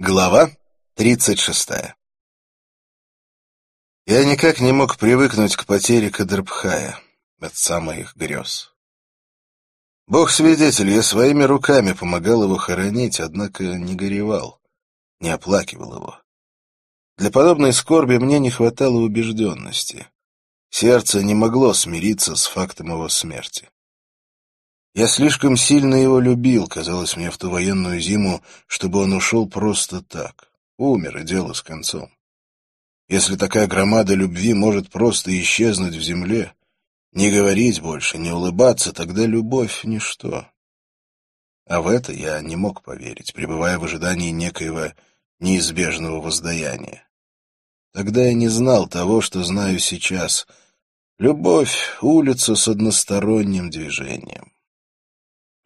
Глава тридцать шестая Я никак не мог привыкнуть к потере Кадрбхая, отца моих грез. Бог-свидетель, я своими руками помогал его хоронить, однако не горевал, не оплакивал его. Для подобной скорби мне не хватало убежденности. Сердце не могло смириться с фактом его смерти. Я слишком сильно его любил, казалось мне, в ту военную зиму, чтобы он ушел просто так. Умер, и дело с концом. Если такая громада любви может просто исчезнуть в земле, не говорить больше, не улыбаться, тогда любовь — ничто. А в это я не мог поверить, пребывая в ожидании некоего неизбежного воздаяния. Тогда я не знал того, что знаю сейчас. Любовь — улица с односторонним движением.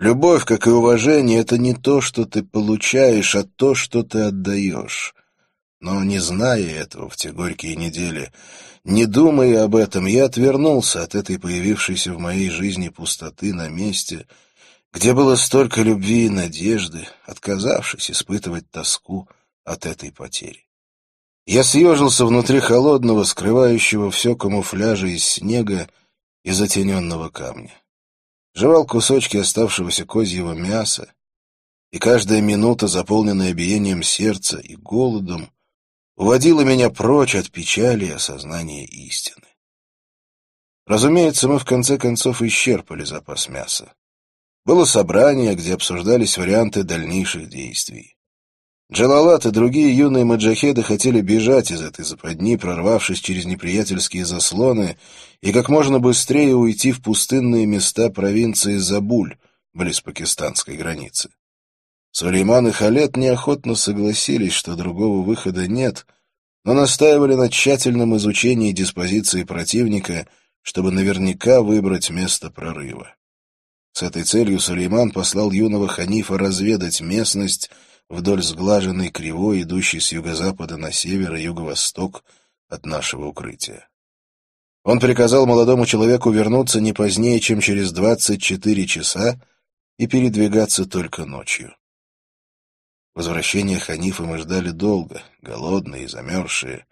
Любовь, как и уважение, это не то, что ты получаешь, а то, что ты отдаешь. Но не зная этого в те горькие недели, не думая об этом, я отвернулся от этой появившейся в моей жизни пустоты на месте, где было столько любви и надежды, отказавшись испытывать тоску от этой потери. Я съежился внутри холодного, скрывающего все камуфляжа из снега и затененного камня жевал кусочки оставшегося козьего мяса, и каждая минута, заполненная биением сердца и голодом, уводила меня прочь от печали и осознания истины. Разумеется, мы в конце концов исчерпали запас мяса. Было собрание, где обсуждались варианты дальнейших действий. Джалалат и другие юные маджахеды хотели бежать из этой западни, прорвавшись через неприятельские заслоны, и как можно быстрее уйти в пустынные места провинции Забуль, близ пакистанской границы. Сулейман и Халет неохотно согласились, что другого выхода нет, но настаивали на тщательном изучении диспозиции противника, чтобы наверняка выбрать место прорыва. С этой целью Сулейман послал юного ханифа разведать местность, вдоль сглаженной кривой, идущей с юго-запада на север и юго-восток от нашего укрытия. Он приказал молодому человеку вернуться не позднее, чем через 24 часа и передвигаться только ночью. Возвращение ханифа мы ждали долго, голодные и замерзшие.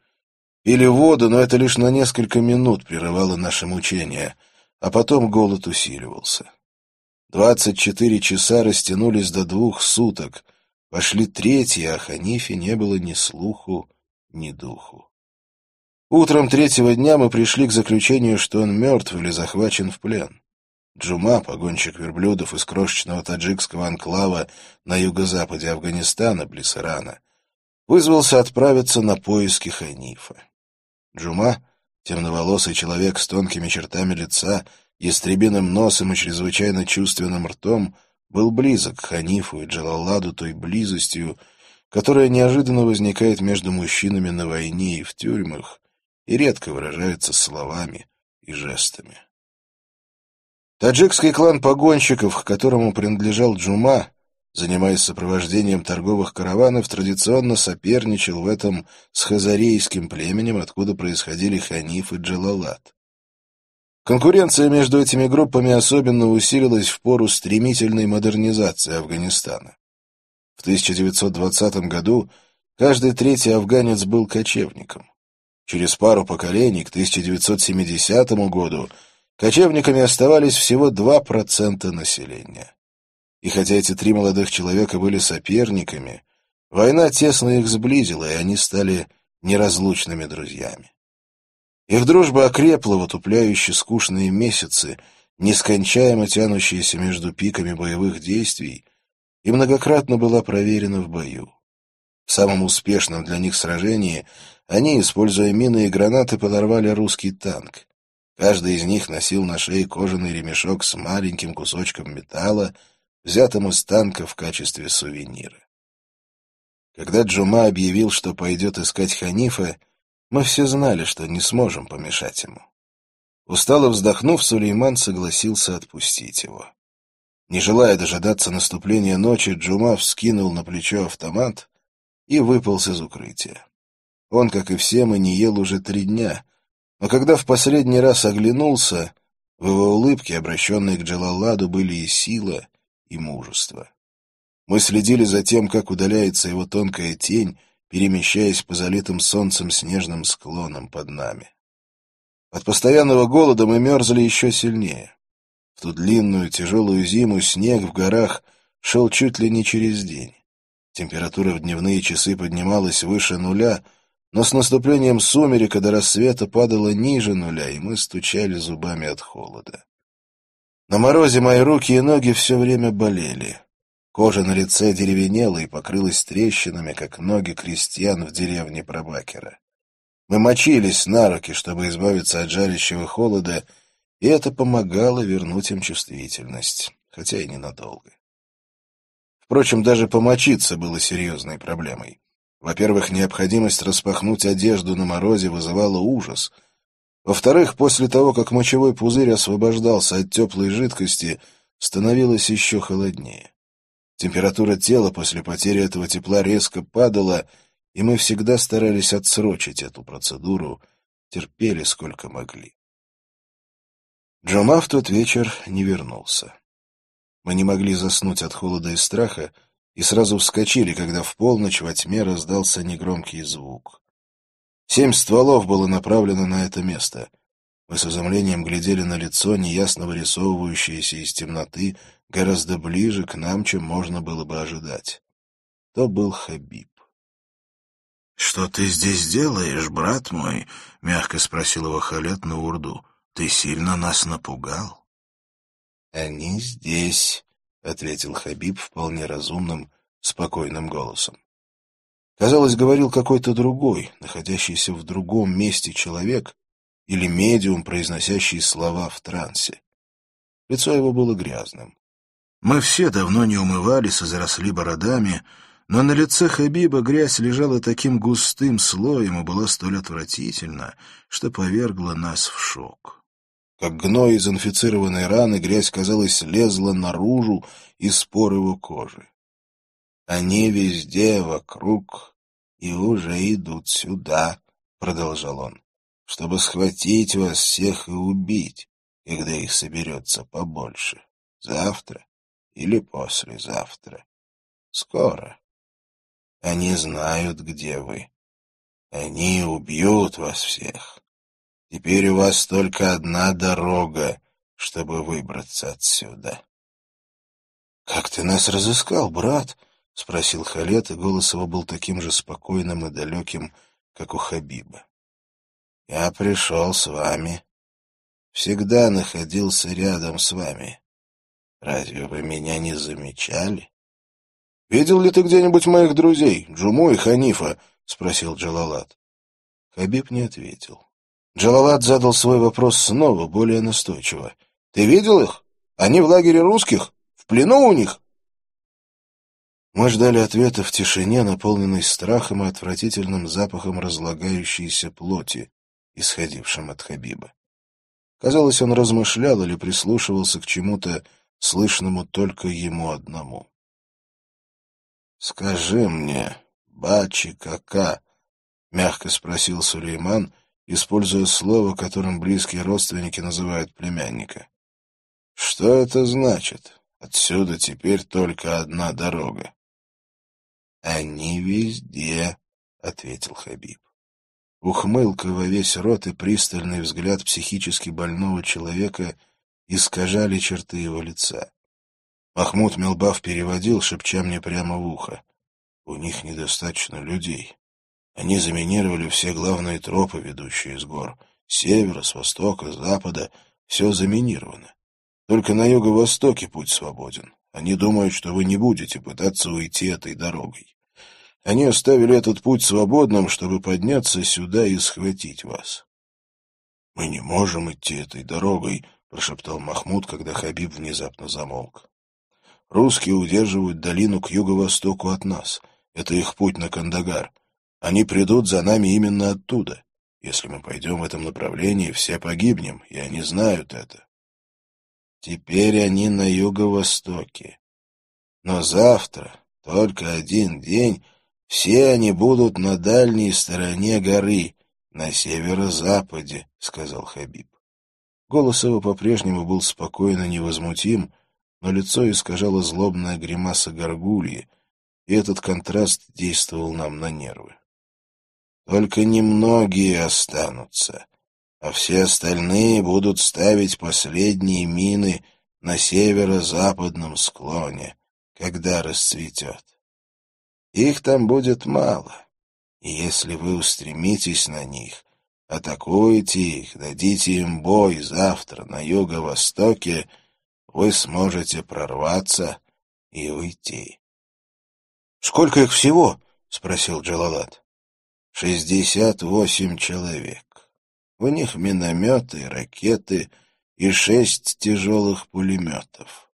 Пили воду, но это лишь на несколько минут прерывало наше мучение, а потом голод усиливался. Двадцать четыре часа растянулись до двух суток — Пошли третьи, а Ханифе не было ни слуху, ни духу. Утром третьего дня мы пришли к заключению, что он мертв или захвачен в плен. Джума, погонщик верблюдов из крошечного таджикского анклава на юго-западе Афганистана, близ Ирана, вызвался отправиться на поиски Ханифа. Джума, темноволосый человек с тонкими чертами лица, ястребиным носом и чрезвычайно чувственным ртом — был близок к Ханифу и Джалаладу той близостью, которая неожиданно возникает между мужчинами на войне и в тюрьмах и редко выражается словами и жестами. Таджикский клан погонщиков, к которому принадлежал Джума, занимаясь сопровождением торговых караванов, традиционно соперничал в этом с хазарейским племенем, откуда происходили Ханиф и Джалалад. Конкуренция между этими группами особенно усилилась в пору стремительной модернизации Афганистана. В 1920 году каждый третий афганец был кочевником. Через пару поколений, к 1970 году, кочевниками оставались всего 2% населения. И хотя эти три молодых человека были соперниками, война тесно их сблизила, и они стали неразлучными друзьями. Их дружба окрепла в отупляющие скучные месяцы, нескончаемо тянущиеся между пиками боевых действий, и многократно была проверена в бою. В самом успешном для них сражении они, используя мины и гранаты, подорвали русский танк. Каждый из них носил на шее кожаный ремешок с маленьким кусочком металла, взятым из танка в качестве сувенира. Когда Джума объявил, что пойдет искать Ханифа, мы все знали, что не сможем помешать ему. Устало вздохнув, Сулейман согласился отпустить его. Не желая дожидаться наступления ночи, Джума вскинул на плечо автомат и выполз из укрытия. Он, как и все мы, не ел уже три дня, но когда в последний раз оглянулся, в его улыбке, обращенной к Джалаладу, были и сила, и мужество. Мы следили за тем, как удаляется его тонкая тень, перемещаясь по залитым солнцем снежным склонам под нами. От постоянного голода мы мерзли еще сильнее. В ту длинную тяжелую зиму снег в горах шел чуть ли не через день. Температура в дневные часы поднималась выше нуля, но с наступлением сумерека до рассвета падала ниже нуля, и мы стучали зубами от холода. На морозе мои руки и ноги все время болели. Кожа на лице деревенела и покрылась трещинами, как ноги крестьян в деревне Пробакера. Мы мочились на руки, чтобы избавиться от жарящего холода, и это помогало вернуть им чувствительность, хотя и ненадолго. Впрочем, даже помочиться было серьезной проблемой. Во-первых, необходимость распахнуть одежду на морозе вызывала ужас. Во-вторых, после того, как мочевой пузырь освобождался от теплой жидкости, становилось еще холоднее. Температура тела после потери этого тепла резко падала, и мы всегда старались отсрочить эту процедуру, терпели сколько могли. Джома в тот вечер не вернулся. Мы не могли заснуть от холода и страха, и сразу вскочили, когда в полночь во тьме раздался негромкий звук. Семь стволов было направлено на это место. Мы с изумлением глядели на лицо, неясно вырисовывающееся из темноты, гораздо ближе к нам, чем можно было бы ожидать. То был Хабиб. «Что ты здесь делаешь, брат мой?» — мягко спросил его Халет на урду. «Ты сильно нас напугал?» «Они здесь», — ответил Хабиб вполне разумным, спокойным голосом. Казалось, говорил какой-то другой, находящийся в другом месте человек или медиум, произносящий слова в трансе. Лицо его было грязным. Мы все давно не умывались и заросли бородами, но на лице Хабиба грязь лежала таким густым слоем и была столь отвратительна, что повергла нас в шок. Как гной из инфицированной раны, грязь, казалось, лезла наружу из пор его кожи. «Они везде вокруг и уже идут сюда», — продолжал он, — «чтобы схватить вас всех и убить, когда их соберется побольше. Завтра или послезавтра. Скоро. Они знают, где вы. Они убьют вас всех. Теперь у вас только одна дорога, чтобы выбраться отсюда. — Как ты нас разыскал, брат? — спросил Халет, и голос его был таким же спокойным и далеким, как у Хабиба. — Я пришел с вами. Всегда находился рядом с вами. Разве вы меня не замечали? «Видел ли ты где-нибудь моих друзей, Джуму и Ханифа?» — спросил Джалалат. Хабиб не ответил. Джалалат задал свой вопрос снова, более настойчиво. «Ты видел их? Они в лагере русских? В плену у них?» Мы ждали ответа в тишине, наполненной страхом и отвратительным запахом разлагающейся плоти, исходившим от Хабиба. Казалось, он размышлял или прислушивался к чему-то, слышному только ему одному. «Скажи мне, бачи кака?» — мягко спросил Сулейман, используя слово, которым близкие родственники называют племянника. «Что это значит? Отсюда теперь только одна дорога». «Они везде», — ответил Хабиб. Ухмылка во весь рот и пристальный взгляд психически больного человека искажали черты его лица. Махмуд Мелбав переводил, шепча мне прямо в ухо. У них недостаточно людей. Они заминировали все главные тропы, ведущие из гор. С севера, с востока, с запада. Все заминировано. Только на юго-востоке путь свободен. Они думают, что вы не будете пытаться уйти этой дорогой. Они оставили этот путь свободным, чтобы подняться сюда и схватить вас. — Мы не можем идти этой дорогой, — прошептал Махмуд, когда Хабиб внезапно замолк. Русские удерживают долину к юго-востоку от нас. Это их путь на Кандагар. Они придут за нами именно оттуда. Если мы пойдем в этом направлении, все погибнем, и они знают это. Теперь они на юго-востоке. Но завтра, только один день, все они будут на дальней стороне горы, на северо-западе, — сказал Хабиб. Голос его по-прежнему был спокойно невозмутим, но лицо искажало злобная гримаса горгульи, и этот контраст действовал нам на нервы. Только немногие останутся, а все остальные будут ставить последние мины на северо-западном склоне, когда расцветет. Их там будет мало, и если вы устремитесь на них, атакуете их, дадите им бой завтра на юго-востоке, вы сможете прорваться и уйти. — Сколько их всего? — спросил Джалалат. — Шестьдесят восемь человек. У них минометы, ракеты и шесть тяжелых пулеметов.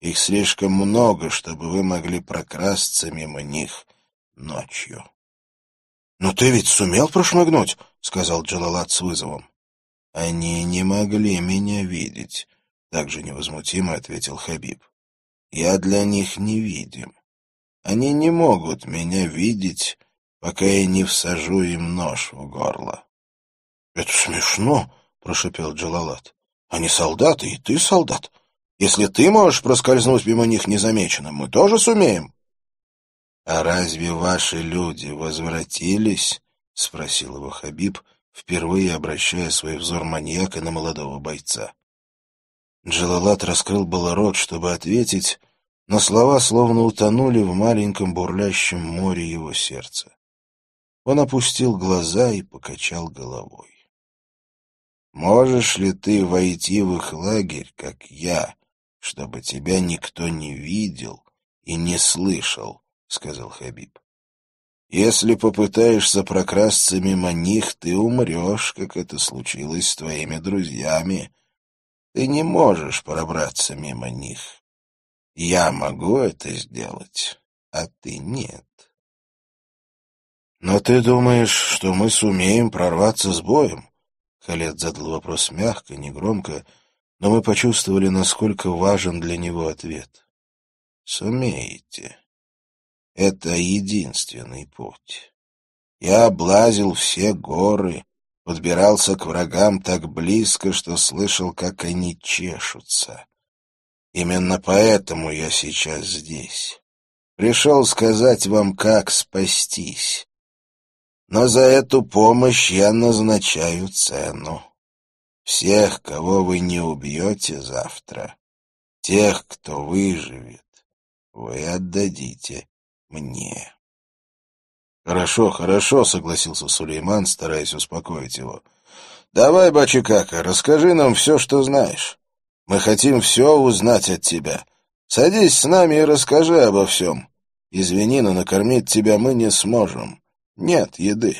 Их слишком много, чтобы вы могли прокрасться мимо них ночью. — Но ты ведь сумел прошмыгнуть, — сказал Джалалат с вызовом. — Они не могли меня видеть, — также невозмутимо ответил Хабиб. — Я для них невидим. Они не могут меня видеть, пока я не всажу им нож в горло. — Это смешно, — прошепел Джалалат. — Они солдаты, и ты солдат. Если ты можешь проскользнуть мимо них незамеченным, мы тоже сумеем. — А разве ваши люди возвратились? — спросил его Хабиб, впервые обращая свой взор маньяка на молодого бойца. Джалалат раскрыл было рот, чтобы ответить, но слова словно утонули в маленьком бурлящем море его сердца. Он опустил глаза и покачал головой. «Можешь ли ты войти в их лагерь, как я, чтобы тебя никто не видел и не слышал?» — сказал Хабиб. «Если попытаешься прокрасться мимо них, ты умрешь, как это случилось с твоими друзьями. Ты не можешь пробраться мимо них. Я могу это сделать, а ты нет. «Но ты думаешь, что мы сумеем прорваться с боем?» Халет задал вопрос мягко, негромко, но мы почувствовали, насколько важен для него ответ. «Сумеете. Это единственный путь. Я облазил все горы, подбирался к врагам так близко, что слышал, как они чешутся. Именно поэтому я сейчас здесь. Пришел сказать вам, как спастись. Но за эту помощь я назначаю цену. Всех, кого вы не убьете завтра, тех, кто выживет, вы отдадите мне. «Хорошо, хорошо», — согласился Сулейман, стараясь успокоить его. «Давай, Бачикака, расскажи нам все, что знаешь. Мы хотим все узнать от тебя. Садись с нами и расскажи обо всем. Извини, но накормить тебя мы не сможем. Нет еды».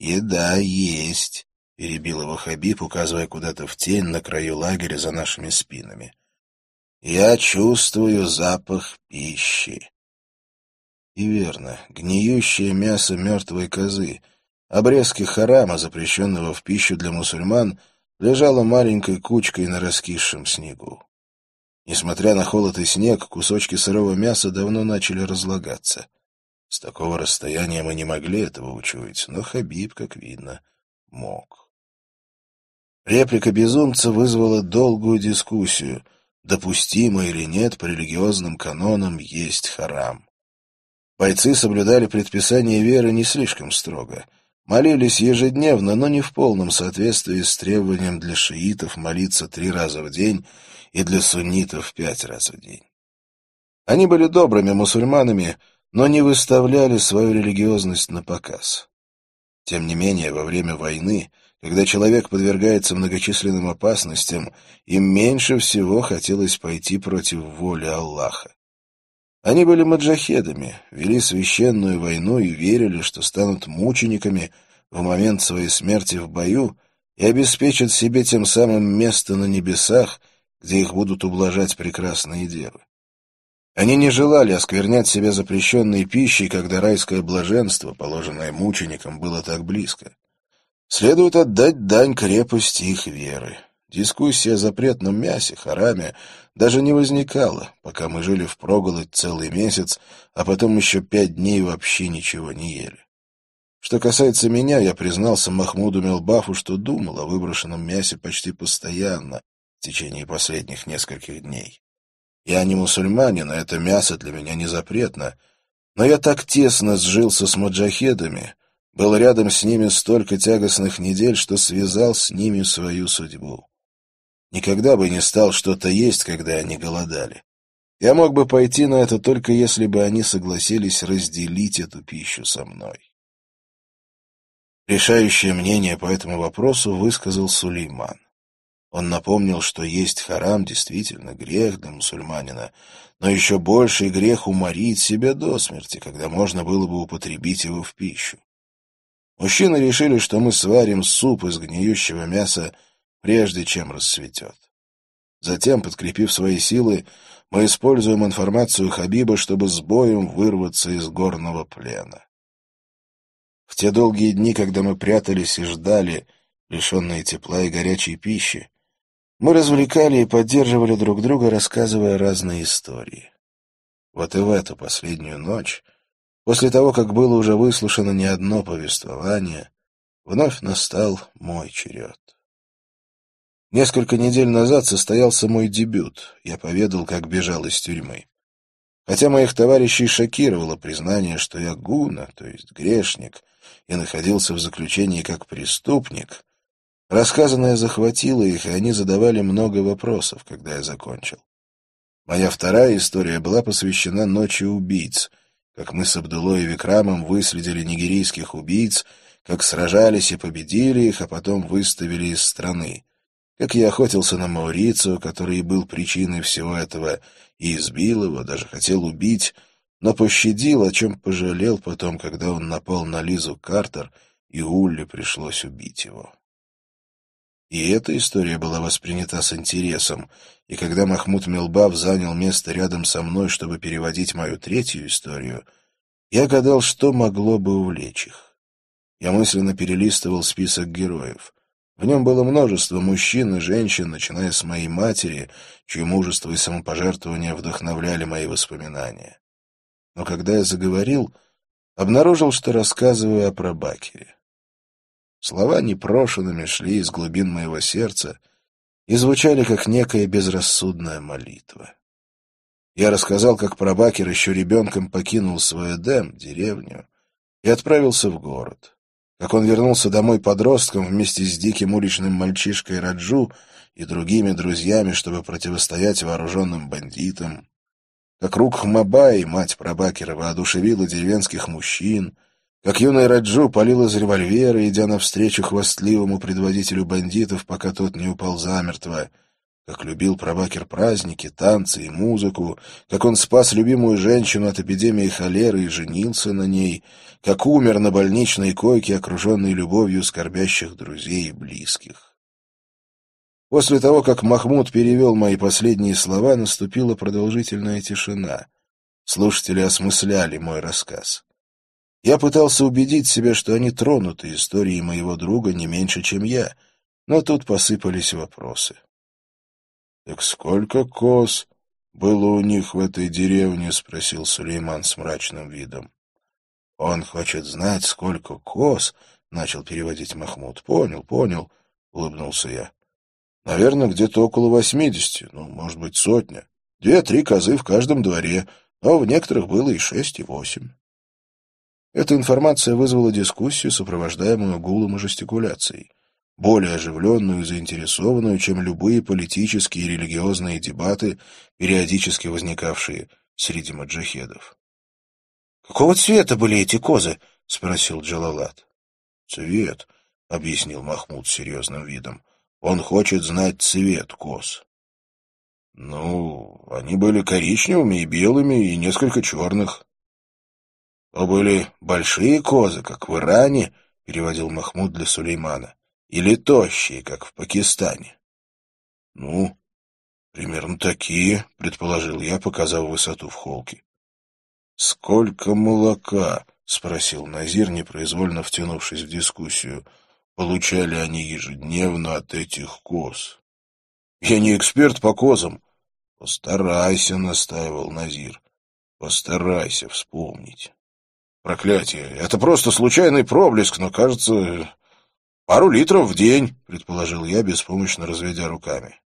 «Еда есть», — перебил его Хабиб, указывая куда-то в тень на краю лагеря за нашими спинами. «Я чувствую запах пищи». И верно, гниющее мясо мертвой козы, обрезки харама, запрещенного в пищу для мусульман — лежала маленькой кучкой на раскисшем снегу. Несмотря на холод и снег, кусочки сырого мяса давно начали разлагаться. С такого расстояния мы не могли этого учуять, но Хабиб, как видно, мог. Реплика безумца вызвала долгую дискуссию, допустимо или нет по религиозным канонам есть харам. Бойцы соблюдали предписание веры не слишком строго — Молились ежедневно, но не в полном соответствии с требованием для шиитов молиться три раза в день и для суннитов пять раз в день. Они были добрыми мусульманами, но не выставляли свою религиозность на показ. Тем не менее, во время войны, когда человек подвергается многочисленным опасностям, им меньше всего хотелось пойти против воли Аллаха. Они были маджахедами, вели священную войну и верили, что станут мучениками в момент своей смерти в бою и обеспечат себе тем самым место на небесах, где их будут ублажать прекрасные девы. Они не желали осквернять себя запрещенной пищей, когда райское блаженство, положенное мученикам, было так близко. Следует отдать дань крепости их веры. Дискуссия о запретном мясе, хараме, даже не возникала, пока мы жили в проголодь целый месяц, а потом еще пять дней вообще ничего не ели. Что касается меня, я признался Махмуду Мелбафу, что думал о выброшенном мясе почти постоянно, в течение последних нескольких дней. Я не мусульманин, а это мясо для меня не запретно, но я так тесно сжился с маджахедами, был рядом с ними столько тягостных недель, что связал с ними свою судьбу. Никогда бы не стал что-то есть, когда они голодали. Я мог бы пойти на это только если бы они согласились разделить эту пищу со мной. Решающее мнение по этому вопросу высказал Сулейман. Он напомнил, что есть харам действительно грех для мусульманина, но еще больший грех уморить себя до смерти, когда можно было бы употребить его в пищу. Мужчины решили, что мы сварим суп из гниющего мяса, прежде чем рассветет. Затем, подкрепив свои силы, мы используем информацию Хабиба, чтобы с боем вырваться из горного плена. В те долгие дни, когда мы прятались и ждали, лишенные тепла и горячей пищи, мы развлекали и поддерживали друг друга, рассказывая разные истории. Вот и в эту последнюю ночь, после того, как было уже выслушано не одно повествование, вновь настал мой черед. Несколько недель назад состоялся мой дебют. Я поведал, как бежал из тюрьмы. Хотя моих товарищей шокировало признание, что я гуна, то есть грешник, и находился в заключении как преступник, рассказанное захватило их, и они задавали много вопросов, когда я закончил. Моя вторая история была посвящена ночи убийц, как мы с Абдулой и Викрамом выследили нигерийских убийц, как сражались и победили их, а потом выставили из страны, как я охотился на Маурицию, который и был причиной всего этого, и избил его, даже хотел убить, но пощадил, о чем пожалел потом, когда он напал на Лизу Картер, и Улли пришлось убить его. И эта история была воспринята с интересом, и когда Махмуд Мелбав занял место рядом со мной, чтобы переводить мою третью историю, я гадал, что могло бы увлечь их. Я мысленно перелистывал список героев. В нем было множество мужчин и женщин, начиная с моей матери, чье мужество и самопожертвование вдохновляли мои воспоминания но когда я заговорил, обнаружил, что рассказываю о прабакере. Слова непрошенными шли из глубин моего сердца и звучали, как некая безрассудная молитва. Я рассказал, как прабакер еще ребенком покинул свой Эдем, деревню, и отправился в город. Как он вернулся домой подростком вместе с диким уличным мальчишкой Раджу и другими друзьями, чтобы противостоять вооруженным бандитам, как Рук Хмабай, мать прабакера, воодушевила деревенских мужчин, как юный Раджу палил из револьвера, идя навстречу хвастливому предводителю бандитов, пока тот не упал замертво, как любил прабакер праздники, танцы и музыку, как он спас любимую женщину от эпидемии холеры и женился на ней, как умер на больничной койке, окруженной любовью скорбящих друзей и близких. После того, как Махмуд перевел мои последние слова, наступила продолжительная тишина. Слушатели осмысляли мой рассказ. Я пытался убедить себя, что они тронуты историей моего друга не меньше, чем я, но тут посыпались вопросы. — Так сколько коз было у них в этой деревне? — спросил Сулейман с мрачным видом. — Он хочет знать, сколько коз, — начал переводить Махмуд. — Понял, понял, — улыбнулся я. Наверное, где-то около восьмидесяти, ну, может быть, сотня. Две-три козы в каждом дворе, но в некоторых было и шесть, и восемь. Эта информация вызвала дискуссию, сопровождаемую гулом и жестикуляцией, более оживленную и заинтересованную, чем любые политические и религиозные дебаты, периодически возникавшие среди маджахедов. — Какого цвета были эти козы? — спросил Джалалат. — Цвет, — объяснил Махмуд серьезным видом. Он хочет знать цвет коз. Ну, они были коричневыми и белыми, и несколько черных. То были большие козы, как в Иране, переводил Махмуд для Сулеймана, или тощие, как в Пакистане. Ну, примерно такие, предположил я, показав высоту в холке. Сколько молока? спросил Назир, непроизвольно втянувшись в дискуссию получали они ежедневно от этих коз. Я не эксперт по козам. Постарайся, настаивал Назир. Постарайся вспомнить. Проклятие, это просто случайный проблеск, но, кажется, пару литров в день, предположил я, беспомощно разведя руками.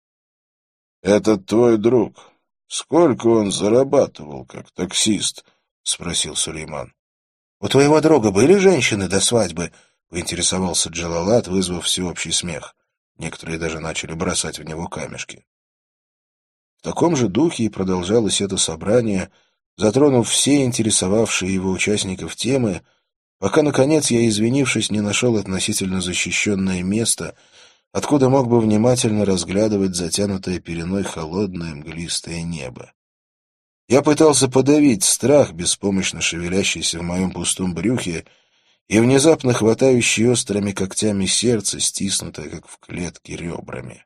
«Этот твой друг. Сколько он зарабатывал как таксист?» — спросил Сулейман. «У твоего друга были женщины до свадьбы?» — поинтересовался Джалалат, вызвав всеобщий смех. Некоторые даже начали бросать в него камешки. В таком же духе и продолжалось это собрание, затронув все интересовавшие его участников темы, пока, наконец, я, извинившись, не нашел относительно защищенное место, откуда мог бы внимательно разглядывать затянутое переной холодное мглистое небо. Я пытался подавить страх, беспомощно шевелящийся в моем пустом брюхе, и внезапно хватающий острыми когтями сердце, стиснутое, как в клетке, ребрами.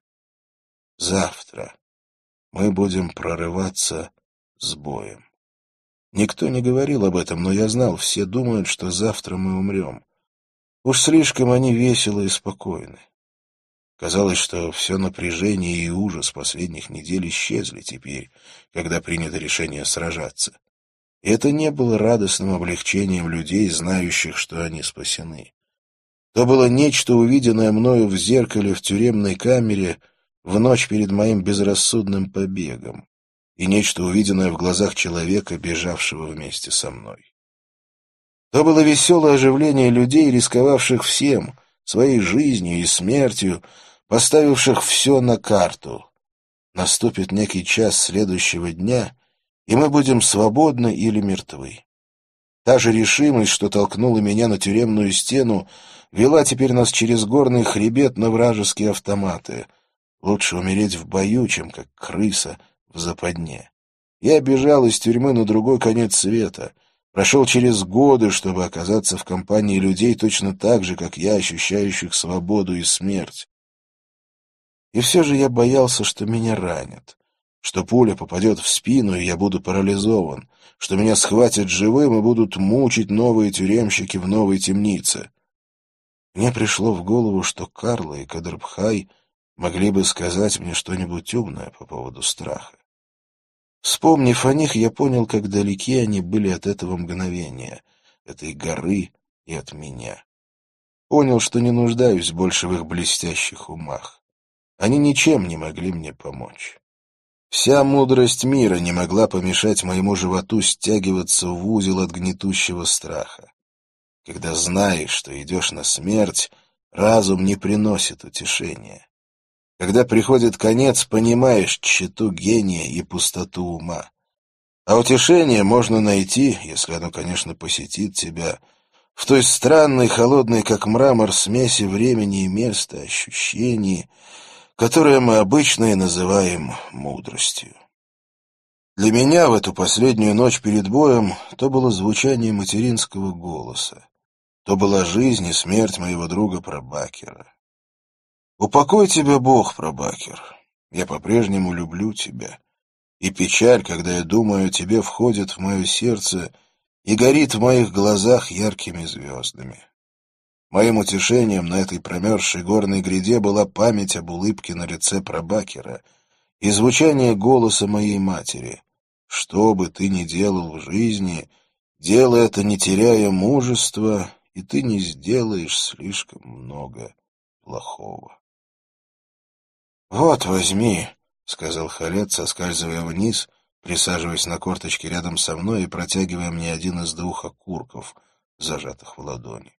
Завтра мы будем прорываться с боем. Никто не говорил об этом, но я знал, все думают, что завтра мы умрем. Уж слишком они веселы и спокойны. Казалось, что все напряжение и ужас последних недель исчезли теперь, когда принято решение сражаться. И это не было радостным облегчением людей, знающих, что они спасены. То было нечто, увиденное мною в зеркале в тюремной камере в ночь перед моим безрассудным побегом, и нечто, увиденное в глазах человека, бежавшего вместе со мной. То было веселое оживление людей, рисковавших всем, своей жизнью и смертью, поставивших все на карту. Наступит некий час следующего дня, и мы будем свободны или мертвы. Та же решимость, что толкнула меня на тюремную стену, вела теперь нас через горный хребет на вражеские автоматы. Лучше умереть в бою, чем как крыса в западне. Я бежал из тюрьмы на другой конец света, прошел через годы, чтобы оказаться в компании людей точно так же, как я, ощущающих свободу и смерть. И все же я боялся, что меня ранят, что пуля попадет в спину, и я буду парализован, что меня схватят живым и будут мучить новые тюремщики в новой темнице. Мне пришло в голову, что Карла и Кадрбхай могли бы сказать мне что-нибудь умное по поводу страха. Вспомнив о них, я понял, как далеки они были от этого мгновения, этой горы и от меня. Понял, что не нуждаюсь больше в их блестящих умах. Они ничем не могли мне помочь. Вся мудрость мира не могла помешать моему животу стягиваться в узел от гнетущего страха. Когда знаешь, что идешь на смерть, разум не приносит утешения. Когда приходит конец, понимаешь тщету гения и пустоту ума. А утешение можно найти, если оно, конечно, посетит тебя, в той странной, холодной, как мрамор, смеси времени и места, ощущений, которое мы обычно и называем мудростью. Для меня в эту последнюю ночь перед боем то было звучание материнского голоса, то была жизнь и смерть моего друга Прабакера. Упокой тебя Бог, Прабакер, я по-прежнему люблю тебя, и печаль, когда я думаю о тебе, входит в мое сердце и горит в моих глазах яркими звездами. Моим утешением на этой промерзшей горной гряде была память об улыбке на лице Прабакера и звучание голоса моей матери. Что бы ты ни делал в жизни, делай это, не теряя мужества, и ты не сделаешь слишком много плохого. «Вот, возьми», — сказал Халет, соскальзывая вниз, присаживаясь на корточке рядом со мной и протягивая мне один из двух окурков, зажатых в ладони.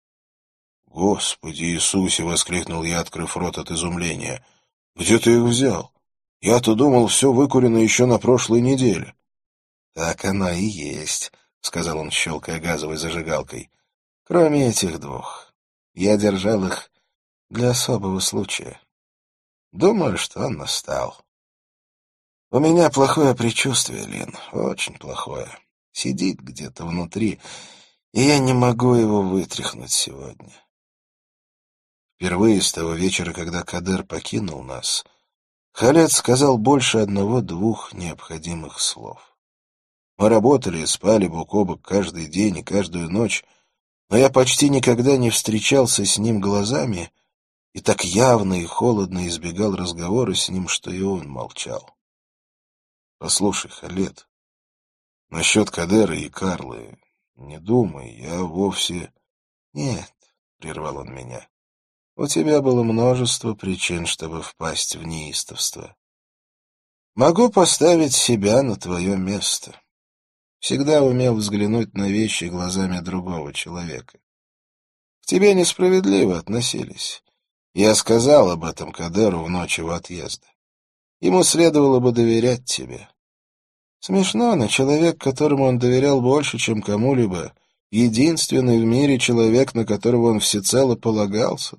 «Господи Иисусе!» — воскликнул я, открыв рот от изумления. «Где ты их взял? Я-то думал, все выкурено еще на прошлой неделе». «Так оно и есть», — сказал он, щелкая газовой зажигалкой. «Кроме этих двух. Я держал их для особого случая. Думаю, что он настал. У меня плохое предчувствие, Лин, очень плохое. Сидит где-то внутри, и я не могу его вытряхнуть сегодня. Впервые с того вечера, когда Кадер покинул нас, Халет сказал больше одного-двух необходимых слов. Мы работали и спали бок о бок каждый день и каждую ночь, но я почти никогда не встречался с ним глазами и так явно и холодно избегал разговора с ним, что и он молчал. «Послушай, Халет, насчет Кадера и Карлы не думай, я вовсе...» «Нет», — прервал он меня, у тебя было множество причин, чтобы впасть в неистовство. Могу поставить себя на твое место. Всегда умел взглянуть на вещи глазами другого человека. К тебе несправедливо относились. Я сказал об этом Кадеру в ночь его отъезда. Ему следовало бы доверять тебе. Смешно, но человек, которому он доверял больше, чем кому-либо, единственный в мире человек, на которого он всецело полагался,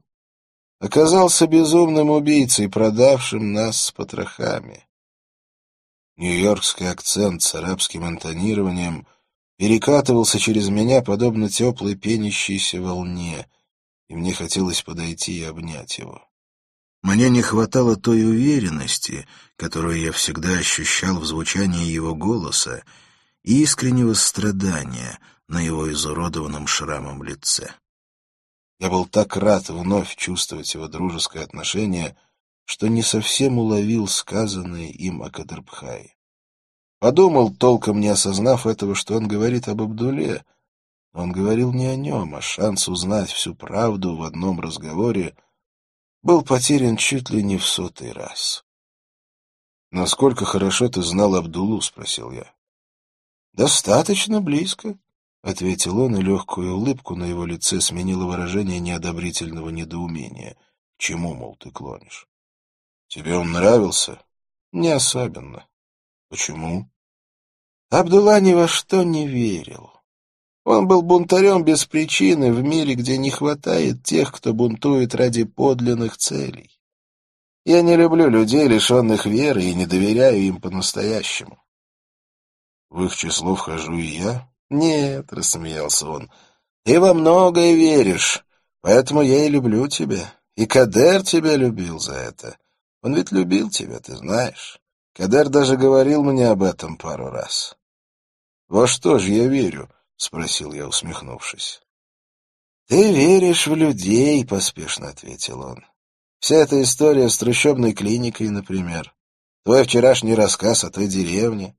оказался безумным убийцей, продавшим нас с потрохами. Нью-Йоркский акцент с арабским интонированием перекатывался через меня, подобно теплой пенящейся волне, и мне хотелось подойти и обнять его. Мне не хватало той уверенности, которую я всегда ощущал в звучании его голоса, и искреннего страдания на его изуродованном шрамом лице. Я был так рад вновь чувствовать его дружеское отношение, что не совсем уловил сказанное им о Кадрбхае. Подумал, толком не осознав этого, что он говорит об Абдуле. Он говорил не о нем, а шанс узнать всю правду в одном разговоре был потерян чуть ли не в сотый раз. «Насколько хорошо ты знал Абдулу?» — спросил я. «Достаточно близко», — ответил он, и легкую улыбку на его лице сменило выражение неодобрительного недоумения. «Чему, мол, ты клонишь?» «Тебе он нравился?» «Не особенно». «Почему?» Абдулла ни во что не верил. Он был бунтарем без причины в мире, где не хватает тех, кто бунтует ради подлинных целей. Я не люблю людей, лишенных веры, и не доверяю им по-настоящему. В их число вхожу и я? Нет, — рассмеялся он, — ты во многое веришь, поэтому я и люблю тебя. И Кадер тебя любил за это. Он ведь любил тебя, ты знаешь. Кадер даже говорил мне об этом пару раз. — Во что же я верю? — спросил я, усмехнувшись. — Ты веришь в людей, — поспешно ответил он. — Вся эта история с трущобной клиникой, например. Твой вчерашний рассказ о той деревне.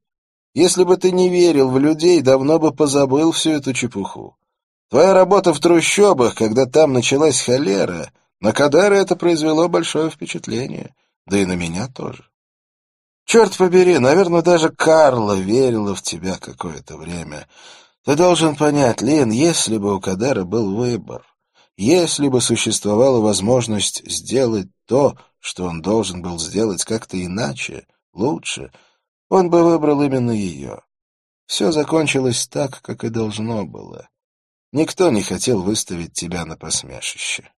Если бы ты не верил в людей, давно бы позабыл всю эту чепуху. Твоя работа в трущобах, когда там началась холера, на Кадара это произвело большое впечатление, да и на меня тоже. Черт побери, наверное, даже Карла верила в тебя какое-то время. Ты должен понять, Лин, если бы у Кадера был выбор, если бы существовала возможность сделать то, что он должен был сделать как-то иначе, лучше, он бы выбрал именно ее. Все закончилось так, как и должно было. Никто не хотел выставить тебя на посмешище.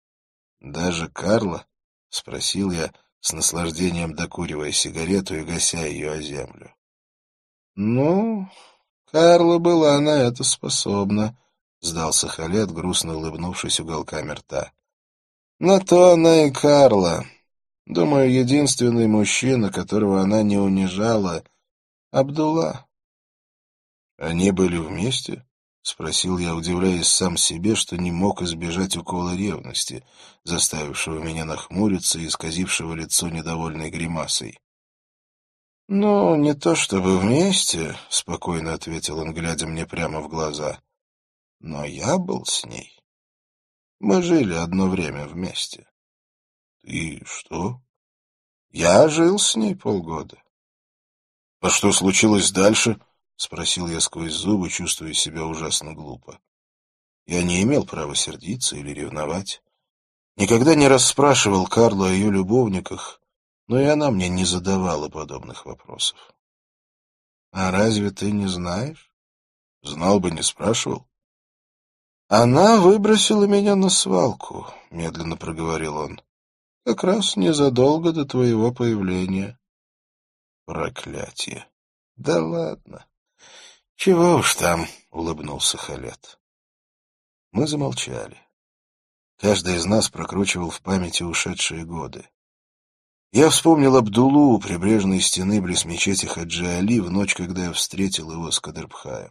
— Даже Карла? — спросил я, с наслаждением докуривая сигарету и гася ее о землю. — Ну, Карла была на это способна, — сдался Халет, грустно улыбнувшись уголками рта. На то она и Карла. Думаю, единственный мужчина, которого она не унижала, — Абдулла. Они были вместе? — спросил я, удивляясь сам себе, что не мог избежать укола ревности, заставившего меня нахмуриться и исказившего лицо недовольной гримасой. «Ну, не то чтобы вместе», — спокойно ответил он, глядя мне прямо в глаза. «Но я был с ней. Мы жили одно время вместе». «И что?» «Я жил с ней полгода». «А что случилось дальше?» — спросил я сквозь зубы, чувствуя себя ужасно глупо. Я не имел права сердиться или ревновать. Никогда не расспрашивал Карлу о ее любовниках, но и она мне не задавала подобных вопросов. — А разве ты не знаешь? — Знал бы, не спрашивал. — Она выбросила меня на свалку, — медленно проговорил он, — как раз незадолго до твоего появления. — Проклятие! — Да ладно. — Чего уж там, — улыбнулся Халет. Мы замолчали. Каждый из нас прокручивал в памяти ушедшие годы. Я вспомнил Абдулу у прибрежной стены близ мечети Хаджи Али в ночь, когда я встретил его с Кадрбхаем.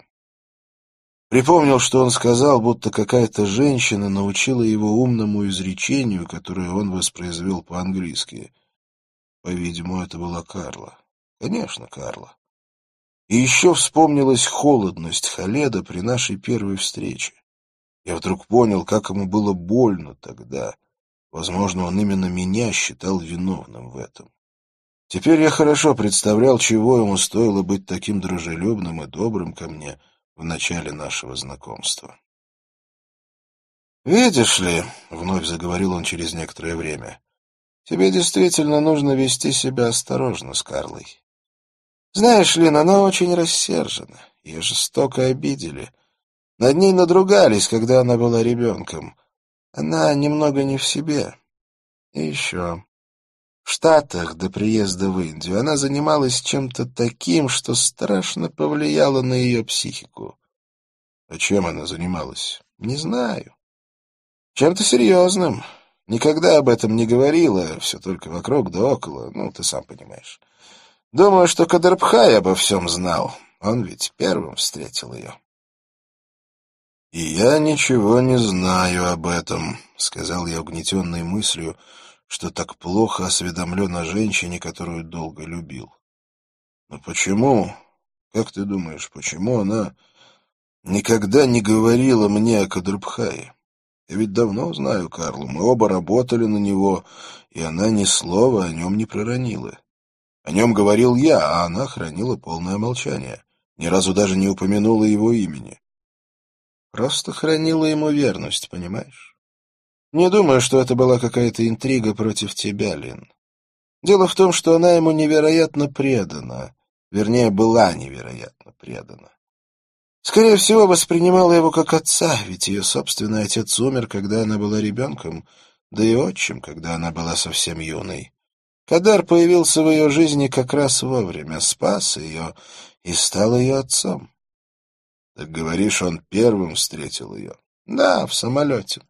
Припомнил, что он сказал, будто какая-то женщина научила его умному изречению, которое он воспроизвел по-английски. По-видимому, это была Карла. Конечно, Карла. И еще вспомнилась холодность Халеда при нашей первой встрече. Я вдруг понял, как ему было больно тогда — Возможно, он именно меня считал виновным в этом. Теперь я хорошо представлял, чего ему стоило быть таким дружелюбным и добрым ко мне в начале нашего знакомства. «Видишь ли», — вновь заговорил он через некоторое время, — «тебе действительно нужно вести себя осторожно с Карлой. Знаешь, Лин, она очень рассержена, ее жестоко обидели. Над ней надругались, когда она была ребенком. Она немного не в себе. И еще. В Штатах до приезда в Индию она занималась чем-то таким, что страшно повлияло на ее психику. А чем она занималась? Не знаю. Чем-то серьезным. Никогда об этом не говорила, все только вокруг да около, ну, ты сам понимаешь. Думаю, что Кадрбхай обо всем знал. Он ведь первым встретил ее. «И я ничего не знаю об этом», — сказал я угнетенной мыслью, — что так плохо осведомлен о женщине, которую долго любил. Но почему, как ты думаешь, почему она никогда не говорила мне о Кадрбхае? Я ведь давно знаю Карлу, мы оба работали на него, и она ни слова о нем не проронила. О нем говорил я, а она хранила полное молчание, ни разу даже не упомянула его имени. Просто хранила ему верность, понимаешь? Не думаю, что это была какая-то интрига против тебя, Лин. Дело в том, что она ему невероятно предана, вернее, была невероятно предана. Скорее всего, воспринимала его как отца, ведь ее собственный отец умер, когда она была ребенком, да и отчим, когда она была совсем юной. Кадар появился в ее жизни как раз вовремя, спас ее и стал ее отцом. — Так говоришь, он первым встретил ее? — Да, в самолете.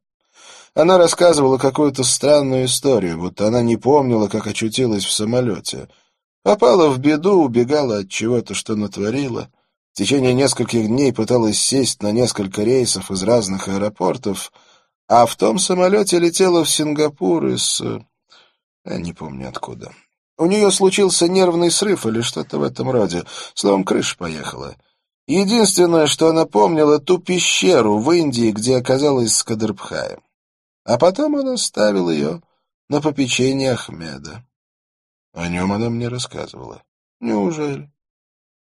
Она рассказывала какую-то странную историю, будто она не помнила, как очутилась в самолете. Попала в беду, убегала от чего-то, что натворила. В течение нескольких дней пыталась сесть на несколько рейсов из разных аэропортов, а в том самолете летела в Сингапур из... Я не помню откуда. У нее случился нервный срыв или что-то в этом роде. Словом, крыша поехала. Единственное, что она помнила, ту пещеру в Индии, где оказалась с Кадрбхаем. А потом он оставил ее на попечение Ахмеда. О нем она мне рассказывала. Неужели?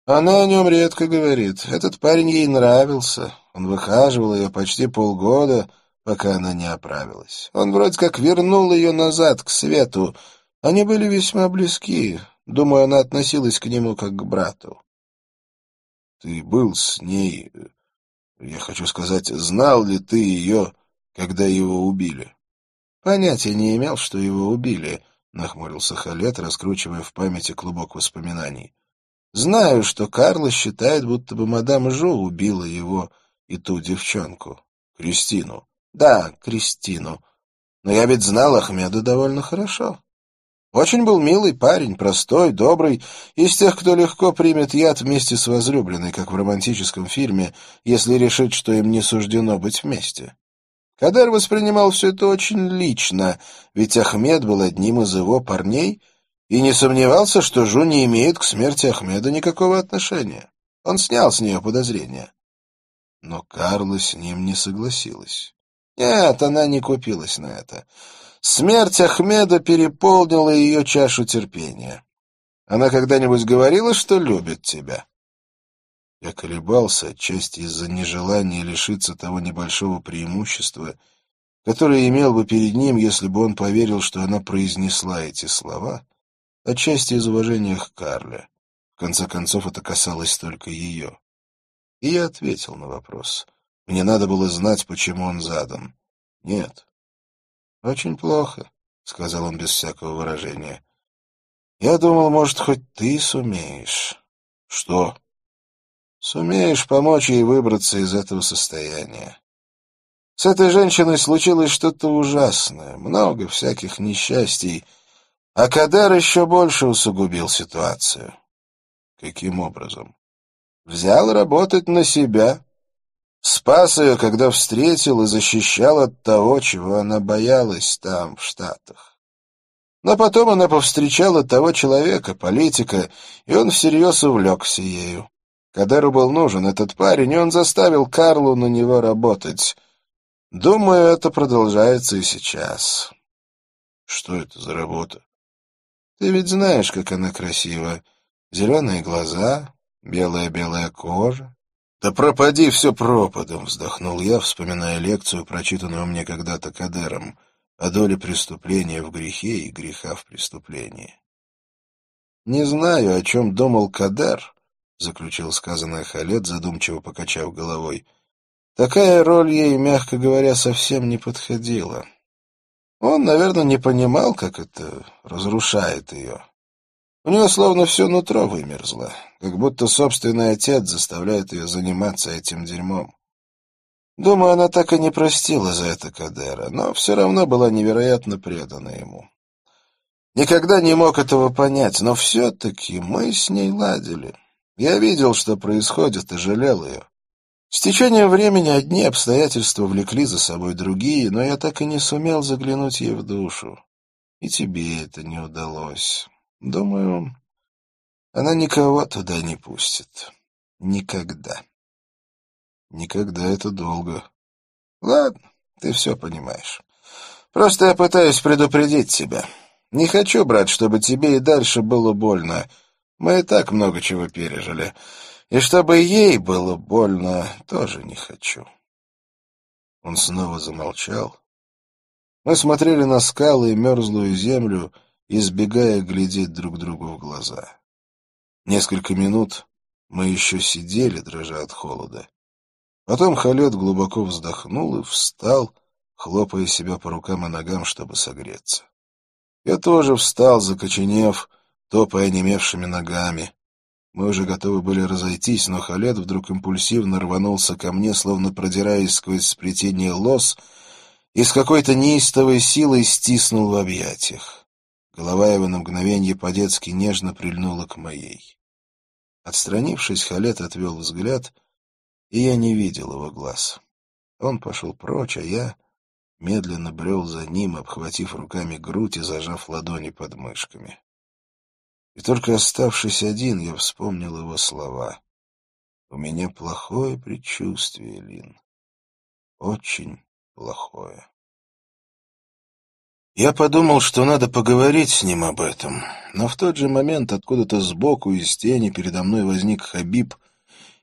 Она о нем редко говорит. Этот парень ей нравился. Он выхаживал ее почти полгода, пока она не оправилась. Он вроде как вернул ее назад, к свету. Они были весьма близки. Думаю, она относилась к нему как к брату. Ты был с ней... Я хочу сказать, знал ли ты ее когда его убили. Понятия не имел, что его убили, — нахмурился Халет, раскручивая в памяти клубок воспоминаний. Знаю, что Карла считает, будто бы мадам Жо убила его и ту девчонку. Кристину. Да, Кристину. Но я ведь знал Ахмеда довольно хорошо. Очень был милый парень, простой, добрый, из тех, кто легко примет яд вместе с возлюбленной, как в романтическом фильме, если решит, что им не суждено быть вместе. Кадар воспринимал все это очень лично, ведь Ахмед был одним из его парней и не сомневался, что Жу не имеет к смерти Ахмеда никакого отношения. Он снял с нее подозрения. Но Карла с ним не согласилась. Нет, она не купилась на это. Смерть Ахмеда переполнила ее чашу терпения. Она когда-нибудь говорила, что любит тебя? Я колебался, отчасти из-за нежелания лишиться того небольшого преимущества, которое имел бы перед ним, если бы он поверил, что она произнесла эти слова, отчасти из уважения к Карле. В конце концов, это касалось только ее. И я ответил на вопрос. Мне надо было знать, почему он задан. Нет. «Очень плохо», — сказал он без всякого выражения. «Я думал, может, хоть ты сумеешь». «Что?» Сумеешь помочь ей выбраться из этого состояния. С этой женщиной случилось что-то ужасное, много всяких несчастий, а Кадар еще больше усугубил ситуацию. Каким образом? Взял работать на себя. Спас ее, когда встретил и защищал от того, чего она боялась там, в Штатах. Но потом она повстречала того человека, политика, и он всерьез увлекся ею. Кадеру был нужен этот парень, и он заставил Карлу на него работать. Думаю, это продолжается и сейчас. Что это за работа? Ты ведь знаешь, как она красива. Зеленые глаза, белая-белая кожа. Да пропади все пропадом, вздохнул я, вспоминая лекцию, прочитанную мне когда-то Кадером, о доле преступления в грехе и греха в преступлении. Не знаю, о чем думал Кадер, заключил сказанное Халет, задумчиво покачав головой. Такая роль ей, мягко говоря, совсем не подходила. Он, наверное, не понимал, как это разрушает ее. У нее словно все нутро вымерзло, как будто собственный отец заставляет ее заниматься этим дерьмом. Думаю, она так и не простила за это Кадера, но все равно была невероятно предана ему. Никогда не мог этого понять, но все-таки мы с ней ладили. Я видел, что происходит, и жалел ее. С течением времени одни обстоятельства влекли за собой другие, но я так и не сумел заглянуть ей в душу. И тебе это не удалось. Думаю, она никого туда не пустит. Никогда. Никогда это долго. Ладно, ты все понимаешь. Просто я пытаюсь предупредить тебя. Не хочу, брат, чтобы тебе и дальше было больно. Мы и так много чего пережили. И чтобы ей было больно, тоже не хочу. Он снова замолчал. Мы смотрели на скалы и мерзлую землю, избегая глядеть друг другу в глаза. Несколько минут мы еще сидели, дрожа от холода. Потом Халет глубоко вздохнул и встал, хлопая себя по рукам и ногам, чтобы согреться. Я тоже встал, закоченев, топая онемевшими ногами. Мы уже готовы были разойтись, но Халет вдруг импульсивно рванулся ко мне, словно продираясь сквозь сплетение лос, и с какой-то неистовой силой стиснул в объятиях. Голова его на мгновенье по-детски нежно прильнула к моей. Отстранившись, Халет отвел взгляд, и я не видел его глаз. Он пошел прочь, а я медленно брел за ним, обхватив руками грудь и зажав ладони под мышками. И только оставшись один, я вспомнил его слова. «У меня плохое предчувствие, Лин. Очень плохое». Я подумал, что надо поговорить с ним об этом, но в тот же момент откуда-то сбоку из тени передо мной возник Хабиб,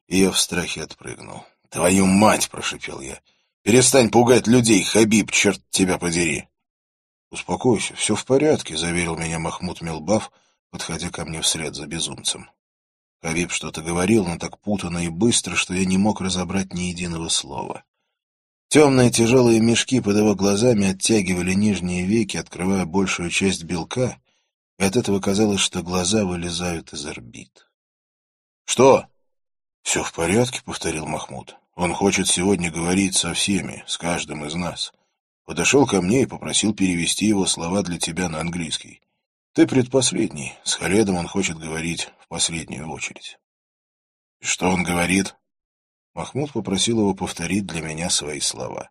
и я в страхе отпрыгнул. «Твою мать!» — прошипел я. «Перестань пугать людей, Хабиб, черт тебя подери!» «Успокойся, все в порядке», — заверил меня Махмуд Мелбав, подходя ко мне вслед за безумцем. Хабиб что-то говорил, но так путанно и быстро, что я не мог разобрать ни единого слова. Темные тяжелые мешки под его глазами оттягивали нижние веки, открывая большую часть белка, и от этого казалось, что глаза вылезают из орбит. «Что?» «Все в порядке», — повторил Махмуд. «Он хочет сегодня говорить со всеми, с каждым из нас. Подошел ко мне и попросил перевести его слова для тебя на английский. Ты предпоследний, с Халедом он хочет говорить в последнюю очередь». «Что он говорит?» Махмуд попросил его повторить для меня свои слова.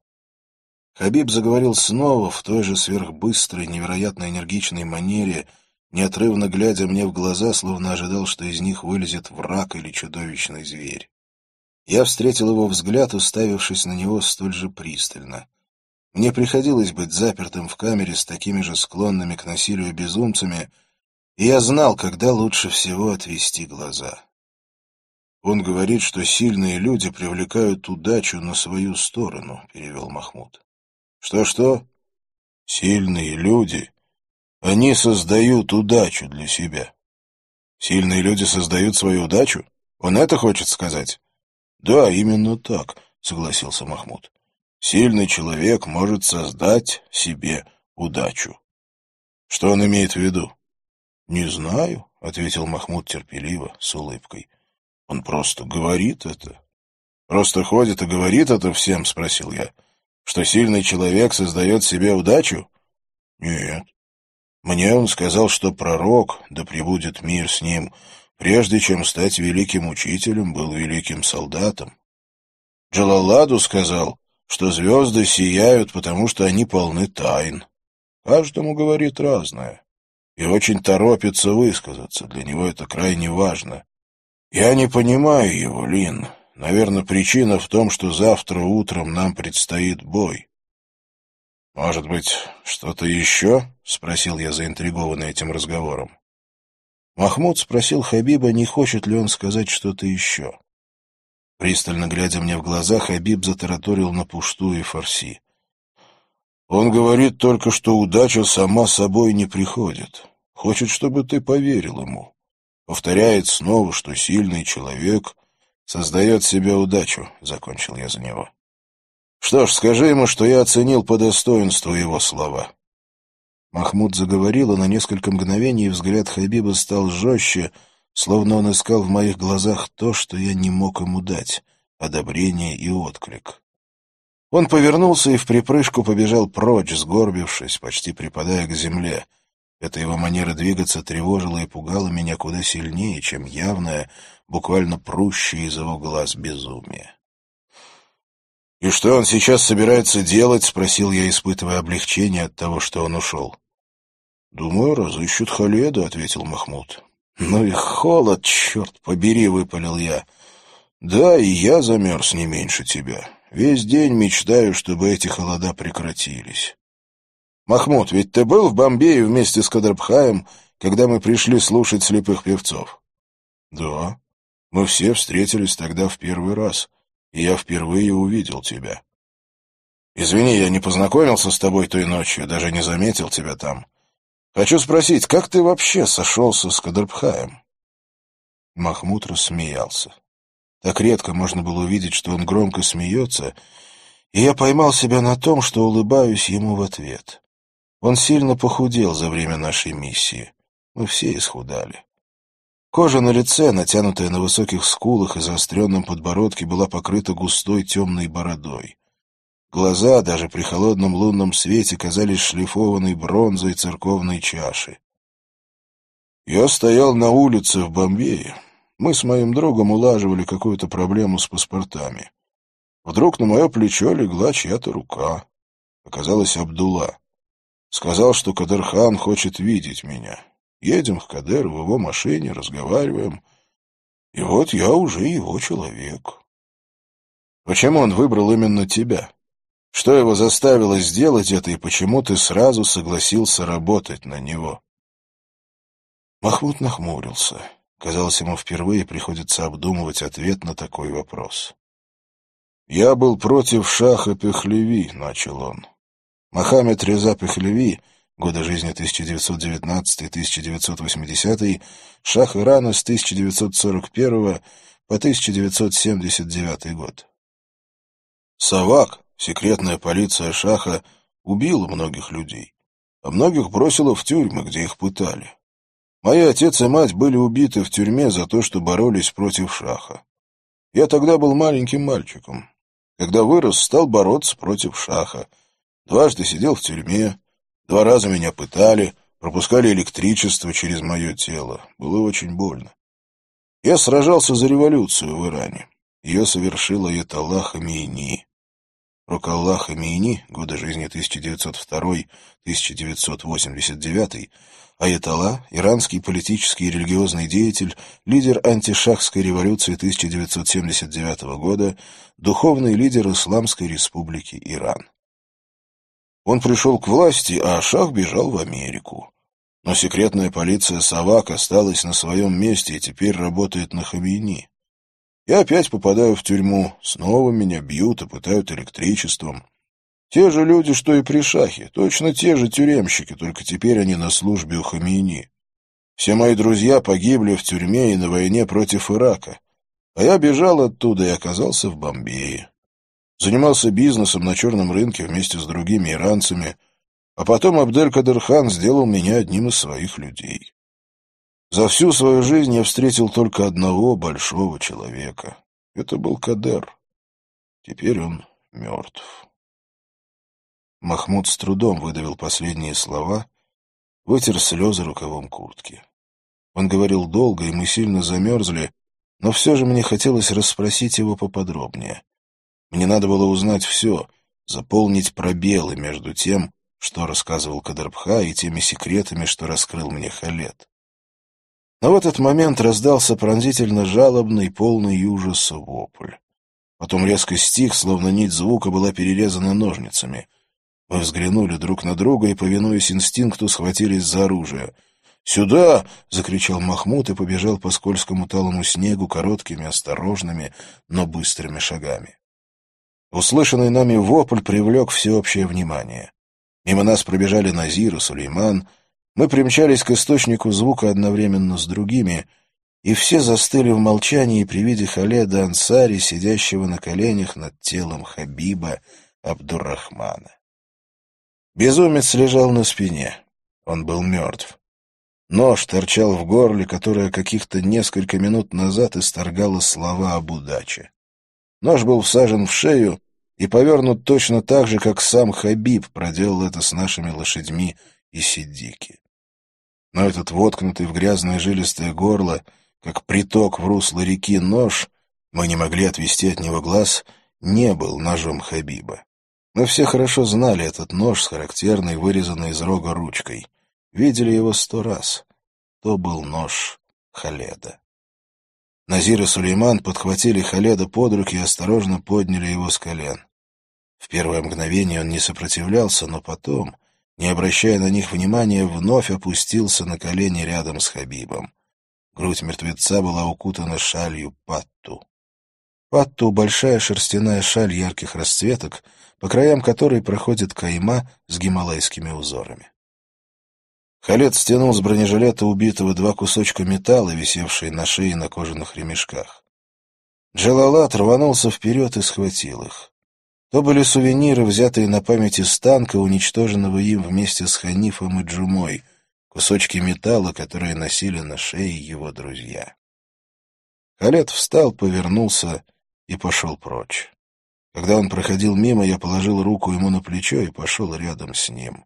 Хабиб заговорил снова в той же сверхбыстрой, невероятно энергичной манере, неотрывно глядя мне в глаза, словно ожидал, что из них вылезет враг или чудовищный зверь. Я встретил его взгляд, уставившись на него столь же пристально. Мне приходилось быть запертым в камере с такими же склонными к насилию безумцами, и я знал, когда лучше всего отвести глаза. Он говорит, что сильные люди привлекают удачу на свою сторону, перевел Махмуд. Что-что? Сильные люди. Они создают удачу для себя. Сильные люди создают свою удачу? Он это хочет сказать? Да, именно так, согласился Махмуд. Сильный человек может создать себе удачу. Что он имеет в виду? Не знаю, ответил Махмуд терпеливо, с улыбкой. Он просто говорит это. Просто ходит и говорит это всем, спросил я. Что сильный человек создает себе удачу? Нет. Мне он сказал, что пророк, да пребудет мир с ним, прежде чем стать великим учителем, был великим солдатом. Джалаладу сказал, что звезды сияют, потому что они полны тайн. Каждому говорит разное. И очень торопится высказаться, для него это крайне важно. Я не понимаю его, Лин. Наверное, причина в том, что завтра утром нам предстоит бой. «Может быть, что-то еще?» — спросил я, заинтригованный этим разговором. Махмуд спросил Хабиба, не хочет ли он сказать что-то еще. Пристально глядя мне в глаза, Хабиб затараторил на пушту и фарси. «Он говорит только, что удача сама собой не приходит. Хочет, чтобы ты поверил ему. Повторяет снова, что сильный человек создает себе удачу», — закончил я за него. «Что ж, скажи ему, что я оценил по достоинству его слова». Махмуд заговорил, и на несколько мгновений взгляд Хабиба стал жестче, словно он искал в моих глазах то, что я не мог ему дать — одобрение и отклик. Он повернулся и в припрыжку побежал прочь, сгорбившись, почти припадая к земле. Эта его манера двигаться тревожила и пугала меня куда сильнее, чем явное, буквально прущее из его глаз безумие. «И что он сейчас собирается делать?» — спросил я, испытывая облегчение от того, что он ушел. «Думаю, разыщут Халеда», — ответил Махмуд. «Ну и холод, черт побери!» — выпалил я. «Да, и я замерз не меньше тебя. Весь день мечтаю, чтобы эти холода прекратились». «Махмуд, ведь ты был в Бомбее вместе с Кадрбхаем, когда мы пришли слушать слепых певцов?» «Да. Мы все встретились тогда в первый раз, и я впервые увидел тебя». «Извини, я не познакомился с тобой той ночью, даже не заметил тебя там. Хочу спросить, как ты вообще сошелся с Кадрбхаем?» Махмуд рассмеялся. Так редко можно было увидеть, что он громко смеется, и я поймал себя на том, что улыбаюсь ему в ответ. Он сильно похудел за время нашей миссии. Мы все исхудали. Кожа на лице, натянутая на высоких скулах и заостренном подбородке, была покрыта густой темной бородой. Глаза, даже при холодном лунном свете, казались шлифованной бронзой церковной чаши. Я стоял на улице в Бомбее. Мы с моим другом улаживали какую-то проблему с паспортами. Вдруг на мое плечо легла чья-то рука. Оказалось, Абдулла. Сказал, что Кадырхан хочет видеть меня. Едем к Кадеру в его машине, разговариваем. И вот я уже его человек. Почему он выбрал именно тебя? Что его заставило сделать это, и почему ты сразу согласился работать на него?» Махмуд нахмурился. Казалось, ему впервые приходится обдумывать ответ на такой вопрос. «Я был против Шаха Пехлеви», — начал он. Мохаммед Реза Пехлеви, годы жизни 1919-1980, шах Ирана с 1941 по 1979 год. Савак, Секретная полиция Шаха убила многих людей, а многих бросила в тюрьмы, где их пытали. Мои отец и мать были убиты в тюрьме за то, что боролись против Шаха. Я тогда был маленьким мальчиком. Когда вырос, стал бороться против Шаха. Дважды сидел в тюрьме, два раза меня пытали, пропускали электричество через мое тело. Было очень больно. Я сражался за революцию в Иране. Ее совершила Яталла Хамейни. Рокаллах Хамейни, годы жизни 1902-1989, Аятолла, иранский политический и религиозный деятель, лидер антишахской революции 1979 года, духовный лидер Исламской республики Иран. Он пришел к власти, а шах бежал в Америку. Но секретная полиция Савак осталась на своем месте и теперь работает на Хамейни. Я опять попадаю в тюрьму, снова меня бьют и пытают электричеством. Те же люди, что и при шахе, точно те же тюремщики, только теперь они на службе у Хамейни. Все мои друзья погибли в тюрьме и на войне против Ирака, а я бежал оттуда и оказался в Бомбее. Занимался бизнесом на черном рынке вместе с другими иранцами, а потом Абдель-Кадырхан сделал меня одним из своих людей. За всю свою жизнь я встретил только одного большого человека. Это был Кадер. Теперь он мертв. Махмуд с трудом выдавил последние слова, вытер слезы рукавом куртки. Он говорил долго, и мы сильно замерзли, но все же мне хотелось расспросить его поподробнее. Мне надо было узнать все, заполнить пробелы между тем, что рассказывал Кадрбха, и теми секретами, что раскрыл мне Халет. Но в этот момент раздался пронзительно жалобный, полный ужаса вопль. Потом резко стих, словно нить звука была перерезана ножницами. Мы взглянули друг на друга и, повинуясь инстинкту, схватились за оружие. «Сюда!» — закричал Махмуд и побежал по скользкому талому снегу короткими, осторожными, но быстрыми шагами. Услышанный нами вопль привлек всеобщее внимание. Мимо нас пробежали Назир и Сулейман. Мы примчались к источнику звука одновременно с другими, и все застыли в молчании при виде Халеда Ансари, сидящего на коленях над телом Хабиба Абдуррахмана. Безумец лежал на спине. Он был мертв. Нож торчал в горле, которое каких-то несколько минут назад исторгало слова об удаче. Нож был всажен в шею и повернут точно так же, как сам Хабиб проделал это с нашими лошадьми и сидики. Но этот воткнутый в грязное жилистое горло, как приток в русло реки нож, мы не могли отвести от него глаз, не был ножом Хабиба. Мы все хорошо знали этот нож с характерной, вырезанной из рога ручкой. Видели его сто раз. То был нож Халеда. Назир и Сулейман подхватили Халеда под руки и осторожно подняли его с колен. В первое мгновение он не сопротивлялся, но потом, не обращая на них внимания, вновь опустился на колени рядом с Хабибом. Грудь мертвеца была укутана шалью патту. Патту — большая шерстяная шаль ярких расцветок, по краям которой проходит кайма с гималайскими узорами. Халет стянул с бронежилета убитого два кусочка металла, висевшие на шее на кожаных ремешках. Джалалат рванулся вперед и схватил их. То были сувениры, взятые на память из танка, уничтоженного им вместе с Ханифом и Джумой, кусочки металла, которые носили на шее его друзья. Халет встал, повернулся и пошел прочь. Когда он проходил мимо, я положил руку ему на плечо и пошел рядом с ним.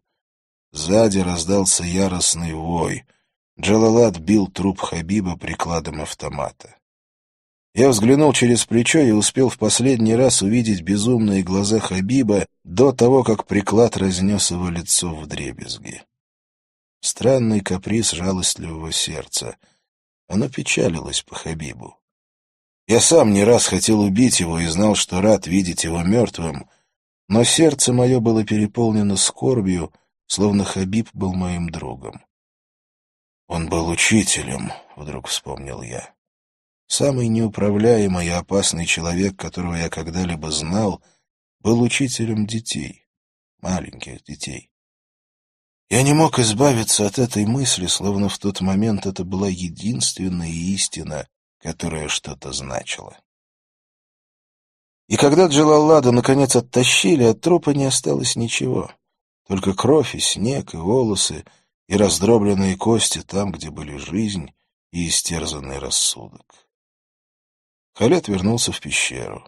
Сзади раздался яростный вой. Джалалат бил труп Хабиба прикладом автомата. Я взглянул через плечо и успел в последний раз увидеть безумные глаза Хабиба до того, как приклад разнес его лицо в дребезги. Странный каприз жалостливого сердца. Оно печалилось по Хабибу. Я сам не раз хотел убить его и знал, что рад видеть его мертвым, но сердце мое было переполнено скорбью, словно Хабиб был моим другом. Он был учителем, вдруг вспомнил я. Самый неуправляемый и опасный человек, которого я когда-либо знал, был учителем детей, маленьких детей. Я не мог избавиться от этой мысли, словно в тот момент это была единственная истина, которая что-то значила. И когда Джалаллада наконец оттащили, от трупа не осталось ничего. Только кровь и снег, и волосы, и раздробленные кости там, где были жизнь и истерзанный рассудок. Халет вернулся в пещеру.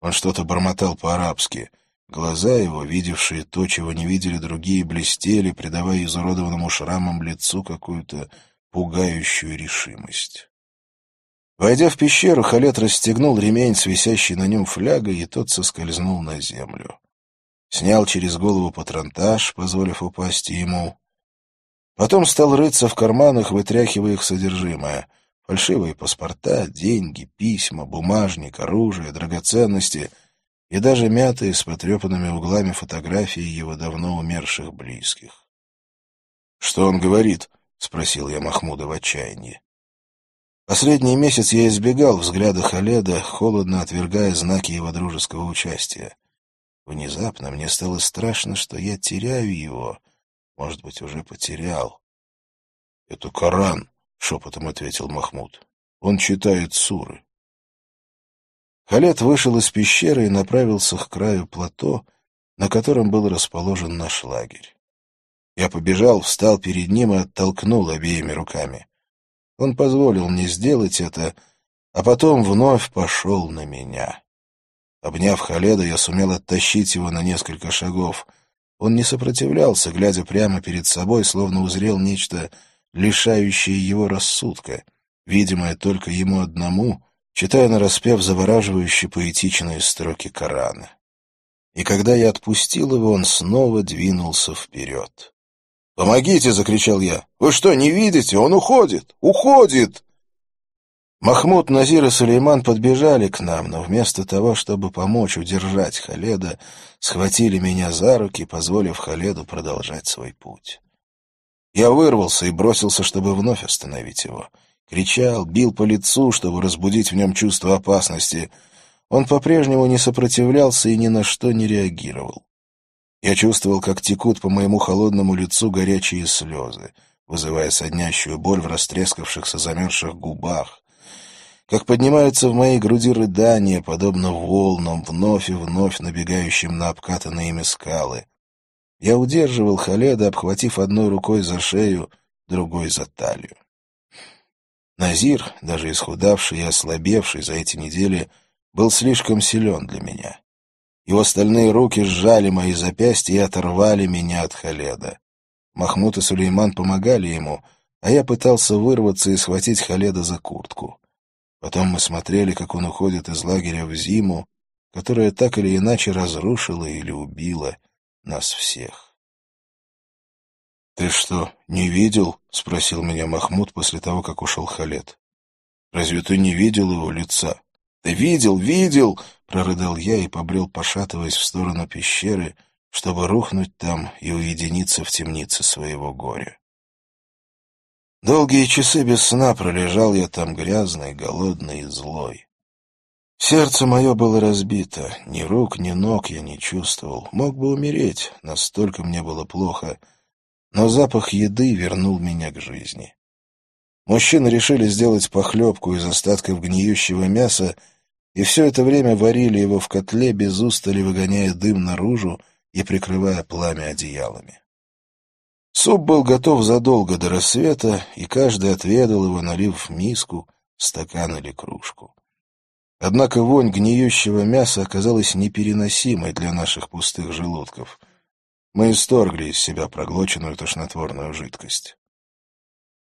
Он что-то бормотал по-арабски. Глаза его, видевшие то, чего не видели другие, блестели, придавая изуродованному шрамам лицу какую-то пугающую решимость. Войдя в пещеру, Халет расстегнул ремень с висящей на нем флягой, и тот соскользнул на землю. Снял через голову патронтаж, позволив упасть ему. Потом стал рыться в карманах, вытряхивая их содержимое. Фальшивые паспорта, деньги, письма, бумажник, оружие, драгоценности и даже мятые с потрепанными углами фотографии его давно умерших близких. — Что он говорит? — спросил я Махмуда в отчаянии. Последний месяц я избегал взгляда Халеда, холодно отвергая знаки его дружеского участия. Внезапно мне стало страшно, что я теряю его, может быть, уже потерял. — Это Коран, — шепотом ответил Махмуд. — Он читает суры. Халед вышел из пещеры и направился к краю плато, на котором был расположен наш лагерь. Я побежал, встал перед ним и оттолкнул обеими руками. Он позволил мне сделать это, а потом вновь пошел на меня. Обняв Халеда, я сумел оттащить его на несколько шагов. Он не сопротивлялся, глядя прямо перед собой, словно узрел нечто, лишающее его рассудка, видимое только ему одному, читая нараспев завораживающие поэтичные строки Корана. И когда я отпустил его, он снова двинулся вперед. «Помогите!» — закричал я. «Вы что, не видите? Он уходит! Уходит!» Махмуд, Назир и Сулейман подбежали к нам, но вместо того, чтобы помочь удержать Халеда, схватили меня за руки, позволив Халеду продолжать свой путь. Я вырвался и бросился, чтобы вновь остановить его. Кричал, бил по лицу, чтобы разбудить в нем чувство опасности. Он по-прежнему не сопротивлялся и ни на что не реагировал. Я чувствовал, как текут по моему холодному лицу горячие слезы, вызывая соднящую боль в растрескавшихся замерзших губах, как поднимаются в моей груди рыдания, подобно волнам, вновь и вновь набегающим на обкатанные ими скалы. Я удерживал Халеда, обхватив одной рукой за шею, другой за талию. Назир, даже исхудавший и ослабевший за эти недели, был слишком силен для меня. Его стальные руки сжали мои запястья и оторвали меня от Халеда. Махмуд и Сулейман помогали ему, а я пытался вырваться и схватить Халеда за куртку. Потом мы смотрели, как он уходит из лагеря в зиму, которая так или иначе разрушила или убила нас всех. — Ты что, не видел? — спросил меня Махмуд после того, как ушел Халет. — Разве ты не видел его лица? — Да видел, видел! — прорыдал я и побрел, пошатываясь в сторону пещеры, чтобы рухнуть там и уединиться в темнице своего горя. Долгие часы без сна пролежал я там грязный, голодный и злой. Сердце мое было разбито, ни рук, ни ног я не чувствовал. Мог бы умереть, настолько мне было плохо, но запах еды вернул меня к жизни. Мужчины решили сделать похлебку из остатков гниющего мяса, и все это время варили его в котле, без устали выгоняя дым наружу и прикрывая пламя одеялами. Суп был готов задолго до рассвета, и каждый отведал его, налив в миску, стакан или кружку. Однако вонь гниющего мяса оказалась непереносимой для наших пустых желудков. Мы исторгли из себя проглоченную тошнотворную жидкость.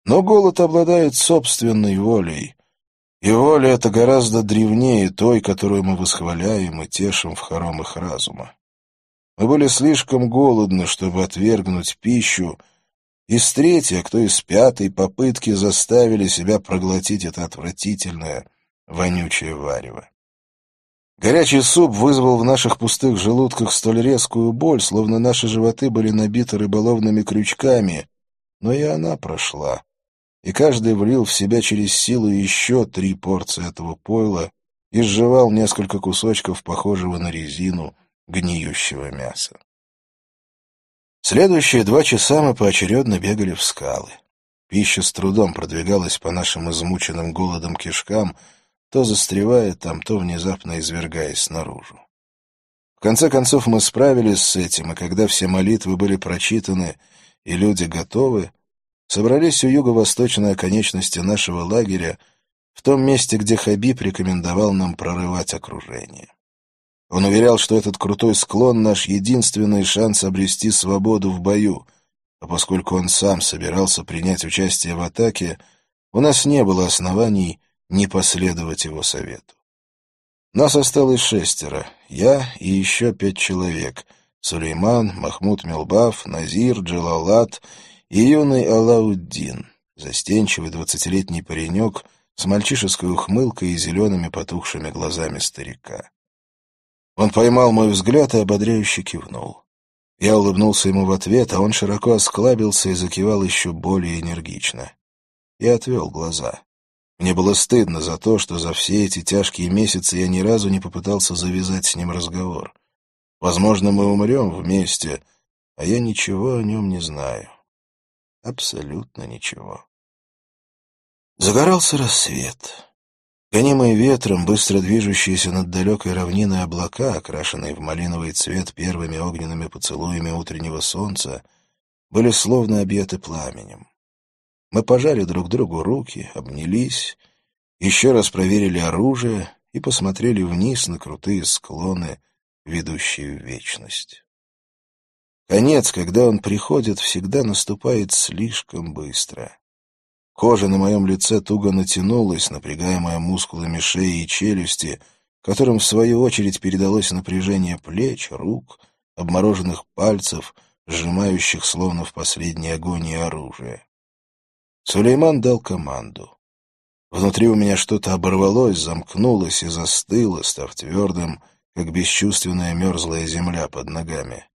Но голод обладает собственной волей, и воля эта гораздо древнее той, которую мы восхваляем и тешим в хоромах разума. Мы были слишком голодны, чтобы отвергнуть пищу, и с третьей, а кто и с пятой попытки заставили себя проглотить это отвратительное, вонючее варево. Горячий суп вызвал в наших пустых желудках столь резкую боль, словно наши животы были набиты рыболовными крючками, но и она прошла, и каждый влил в себя через силу еще три порции этого пойла и сживал несколько кусочков, похожего на резину, гниющего мяса. Следующие два часа мы поочередно бегали в скалы. Пища с трудом продвигалась по нашим измученным голодом кишкам, то застревая там, то внезапно извергаясь наружу. В конце концов мы справились с этим, и когда все молитвы были прочитаны и люди готовы, собрались у юго-восточной оконечности нашего лагеря, в том месте, где Хабиб рекомендовал нам прорывать окружение. Он уверял, что этот крутой склон — наш единственный шанс обрести свободу в бою, а поскольку он сам собирался принять участие в атаке, у нас не было оснований не последовать его совету. Нас осталось шестеро, я и еще пять человек — Сулейман, Махмуд Мелбав, Назир, Джалалат и юный Алауддин, застенчивый двадцатилетний паренек с мальчишеской ухмылкой и зелеными потухшими глазами старика. Он поймал мой взгляд и ободряюще кивнул. Я улыбнулся ему в ответ, а он широко осклабился и закивал еще более энергично. Я отвел глаза. Мне было стыдно за то, что за все эти тяжкие месяцы я ни разу не попытался завязать с ним разговор. Возможно, мы умрем вместе, а я ничего о нем не знаю. Абсолютно ничего. Загорался рассвет. Гонимые ветром, быстро движущиеся над далекой равниной облака, окрашенные в малиновый цвет первыми огненными поцелуями утреннего солнца, были словно объяты пламенем. Мы пожали друг другу руки, обнялись, еще раз проверили оружие и посмотрели вниз на крутые склоны, ведущие в вечность. Конец, когда он приходит, всегда наступает слишком быстро. Кожа на моем лице туго натянулась, напрягаемая мускулами шеи и челюсти, которым в свою очередь передалось напряжение плеч, рук, обмороженных пальцев, сжимающих словно в последней агонии оружие. Сулейман дал команду. Внутри у меня что-то оборвалось, замкнулось и застыло, став твердым, как бесчувственная мерзлая земля под ногами.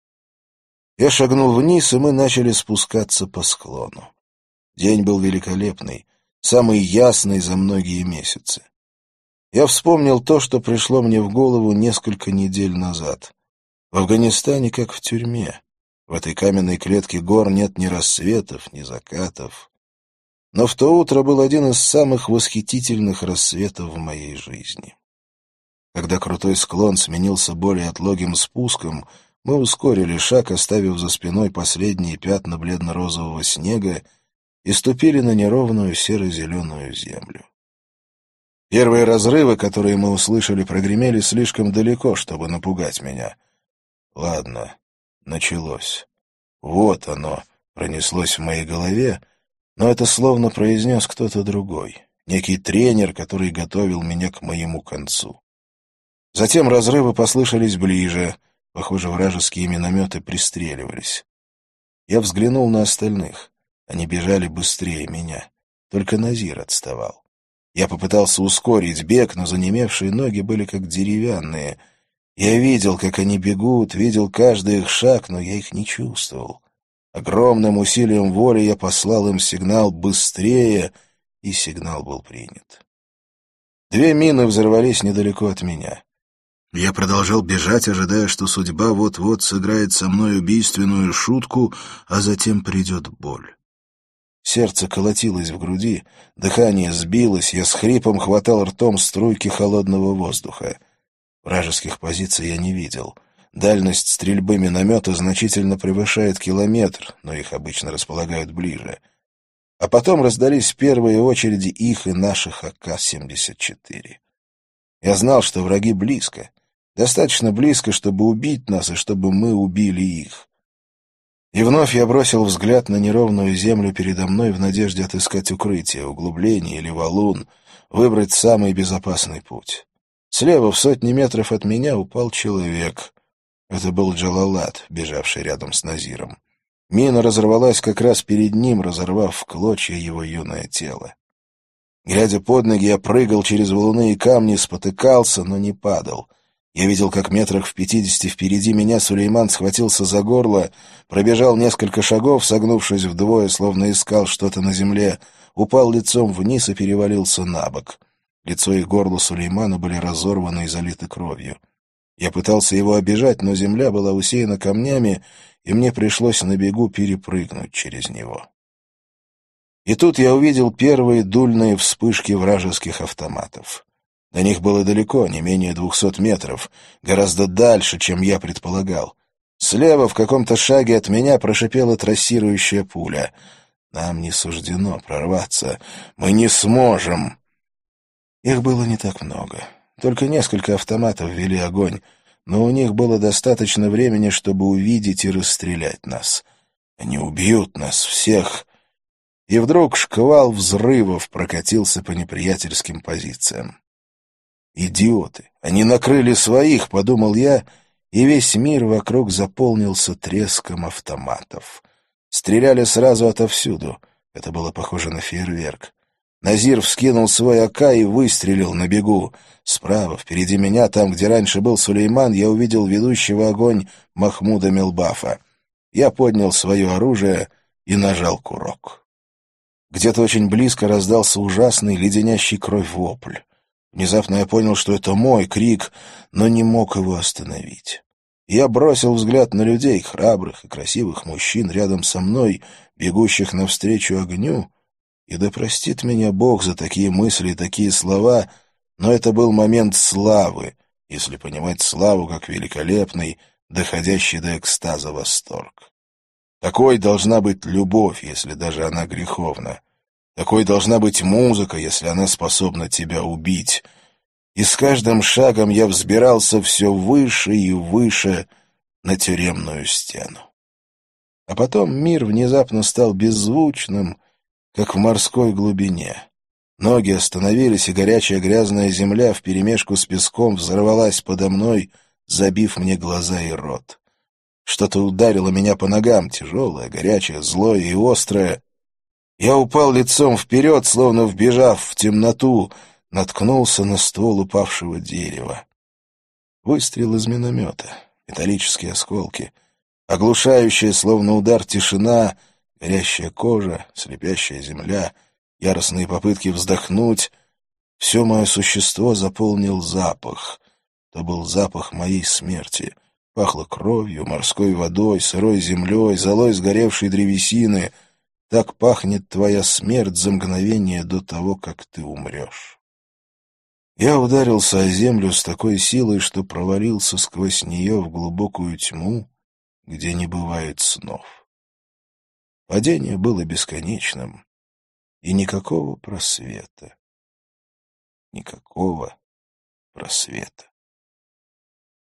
Я шагнул вниз, и мы начали спускаться по склону. День был великолепный, самый ясный за многие месяцы. Я вспомнил то, что пришло мне в голову несколько недель назад. В Афганистане как в тюрьме. В этой каменной клетке гор нет ни рассветов, ни закатов. Но в то утро был один из самых восхитительных рассветов в моей жизни. Когда крутой склон сменился более отлогим спуском, мы ускорили шаг, оставив за спиной последние пятна бледно-розового снега и ступили на неровную серо-зеленую землю. Первые разрывы, которые мы услышали, прогремели слишком далеко, чтобы напугать меня. Ладно, началось. Вот оно, пронеслось в моей голове, но это словно произнес кто-то другой, некий тренер, который готовил меня к моему концу. Затем разрывы послышались ближе, похоже, вражеские минометы пристреливались. Я взглянул на остальных. Они бежали быстрее меня. Только Назир отставал. Я попытался ускорить бег, но занемевшие ноги были как деревянные. Я видел, как они бегут, видел каждый их шаг, но я их не чувствовал. Огромным усилием воли я послал им сигнал «быстрее», и сигнал был принят. Две мины взорвались недалеко от меня. Я продолжал бежать, ожидая, что судьба вот-вот сыграет со мной убийственную шутку, а затем придет боль. Сердце колотилось в груди, дыхание сбилось, я с хрипом хватал ртом струйки холодного воздуха. Вражеских позиций я не видел — Дальность стрельбы миномета значительно превышает километр, но их обычно располагают ближе. А потом раздались первые очереди их и наших АК-74. Я знал, что враги близко. Достаточно близко, чтобы убить нас, и чтобы мы убили их. И вновь я бросил взгляд на неровную землю передо мной в надежде отыскать укрытие, углубление или валун, выбрать самый безопасный путь. Слева, в сотни метров от меня, упал человек. Это был Джалалат, бежавший рядом с Назиром. Мина разорвалась как раз перед ним, разорвав в клочья его юное тело. Глядя под ноги, я прыгал через валуны и камни, спотыкался, но не падал. Я видел, как метрах в пятидесяти впереди меня Сулейман схватился за горло, пробежал несколько шагов, согнувшись вдвое, словно искал что-то на земле, упал лицом вниз и перевалился на бок. Лицо и горло Сулеймана были разорваны и залиты кровью. Я пытался его обижать, но земля была усеяна камнями, и мне пришлось на бегу перепрыгнуть через него. И тут я увидел первые дульные вспышки вражеских автоматов. До них было далеко, не менее двухсот метров, гораздо дальше, чем я предполагал. Слева, в каком-то шаге от меня, прошипела трассирующая пуля. Нам не суждено прорваться. Мы не сможем. Их было не так много. Только несколько автоматов вели огонь, но у них было достаточно времени, чтобы увидеть и расстрелять нас. Они убьют нас всех. И вдруг шквал взрывов прокатился по неприятельским позициям. «Идиоты! Они накрыли своих!» — подумал я, и весь мир вокруг заполнился треском автоматов. Стреляли сразу отовсюду. Это было похоже на фейерверк. Назир вскинул свой АК и выстрелил на бегу. Справа, впереди меня, там, где раньше был Сулейман, я увидел ведущего огонь Махмуда Мелбафа. Я поднял свое оружие и нажал курок. Где-то очень близко раздался ужасный, леденящий кровь вопль. Внезапно я понял, что это мой крик, но не мог его остановить. Я бросил взгляд на людей, храбрых и красивых мужчин рядом со мной, бегущих навстречу огню, и да простит меня Бог за такие мысли и такие слова, но это был момент славы, если понимать славу как великолепный, доходящий до экстаза восторг. Такой должна быть любовь, если даже она греховна. Такой должна быть музыка, если она способна тебя убить. И с каждым шагом я взбирался все выше и выше на тюремную стену. А потом мир внезапно стал беззвучным, как в морской глубине. Ноги остановились, и горячая грязная земля вперемешку с песком взорвалась подо мной, забив мне глаза и рот. Что-то ударило меня по ногам, тяжелое, горячее, злое и острое. Я упал лицом вперед, словно вбежав в темноту, наткнулся на ствол упавшего дерева. Выстрел из миномета, металлические осколки, оглушающая, словно удар, тишина, горящая кожа, слепящая земля, яростные попытки вздохнуть. Все мое существо заполнил запах. То был запах моей смерти. Пахло кровью, морской водой, сырой землей, золой сгоревшей древесины — так пахнет твоя смерть за мгновение до того, как ты умрешь. Я ударился о землю с такой силой, что провалился сквозь нее в глубокую тьму, где не бывает снов. Падение было бесконечным, и никакого просвета. Никакого просвета.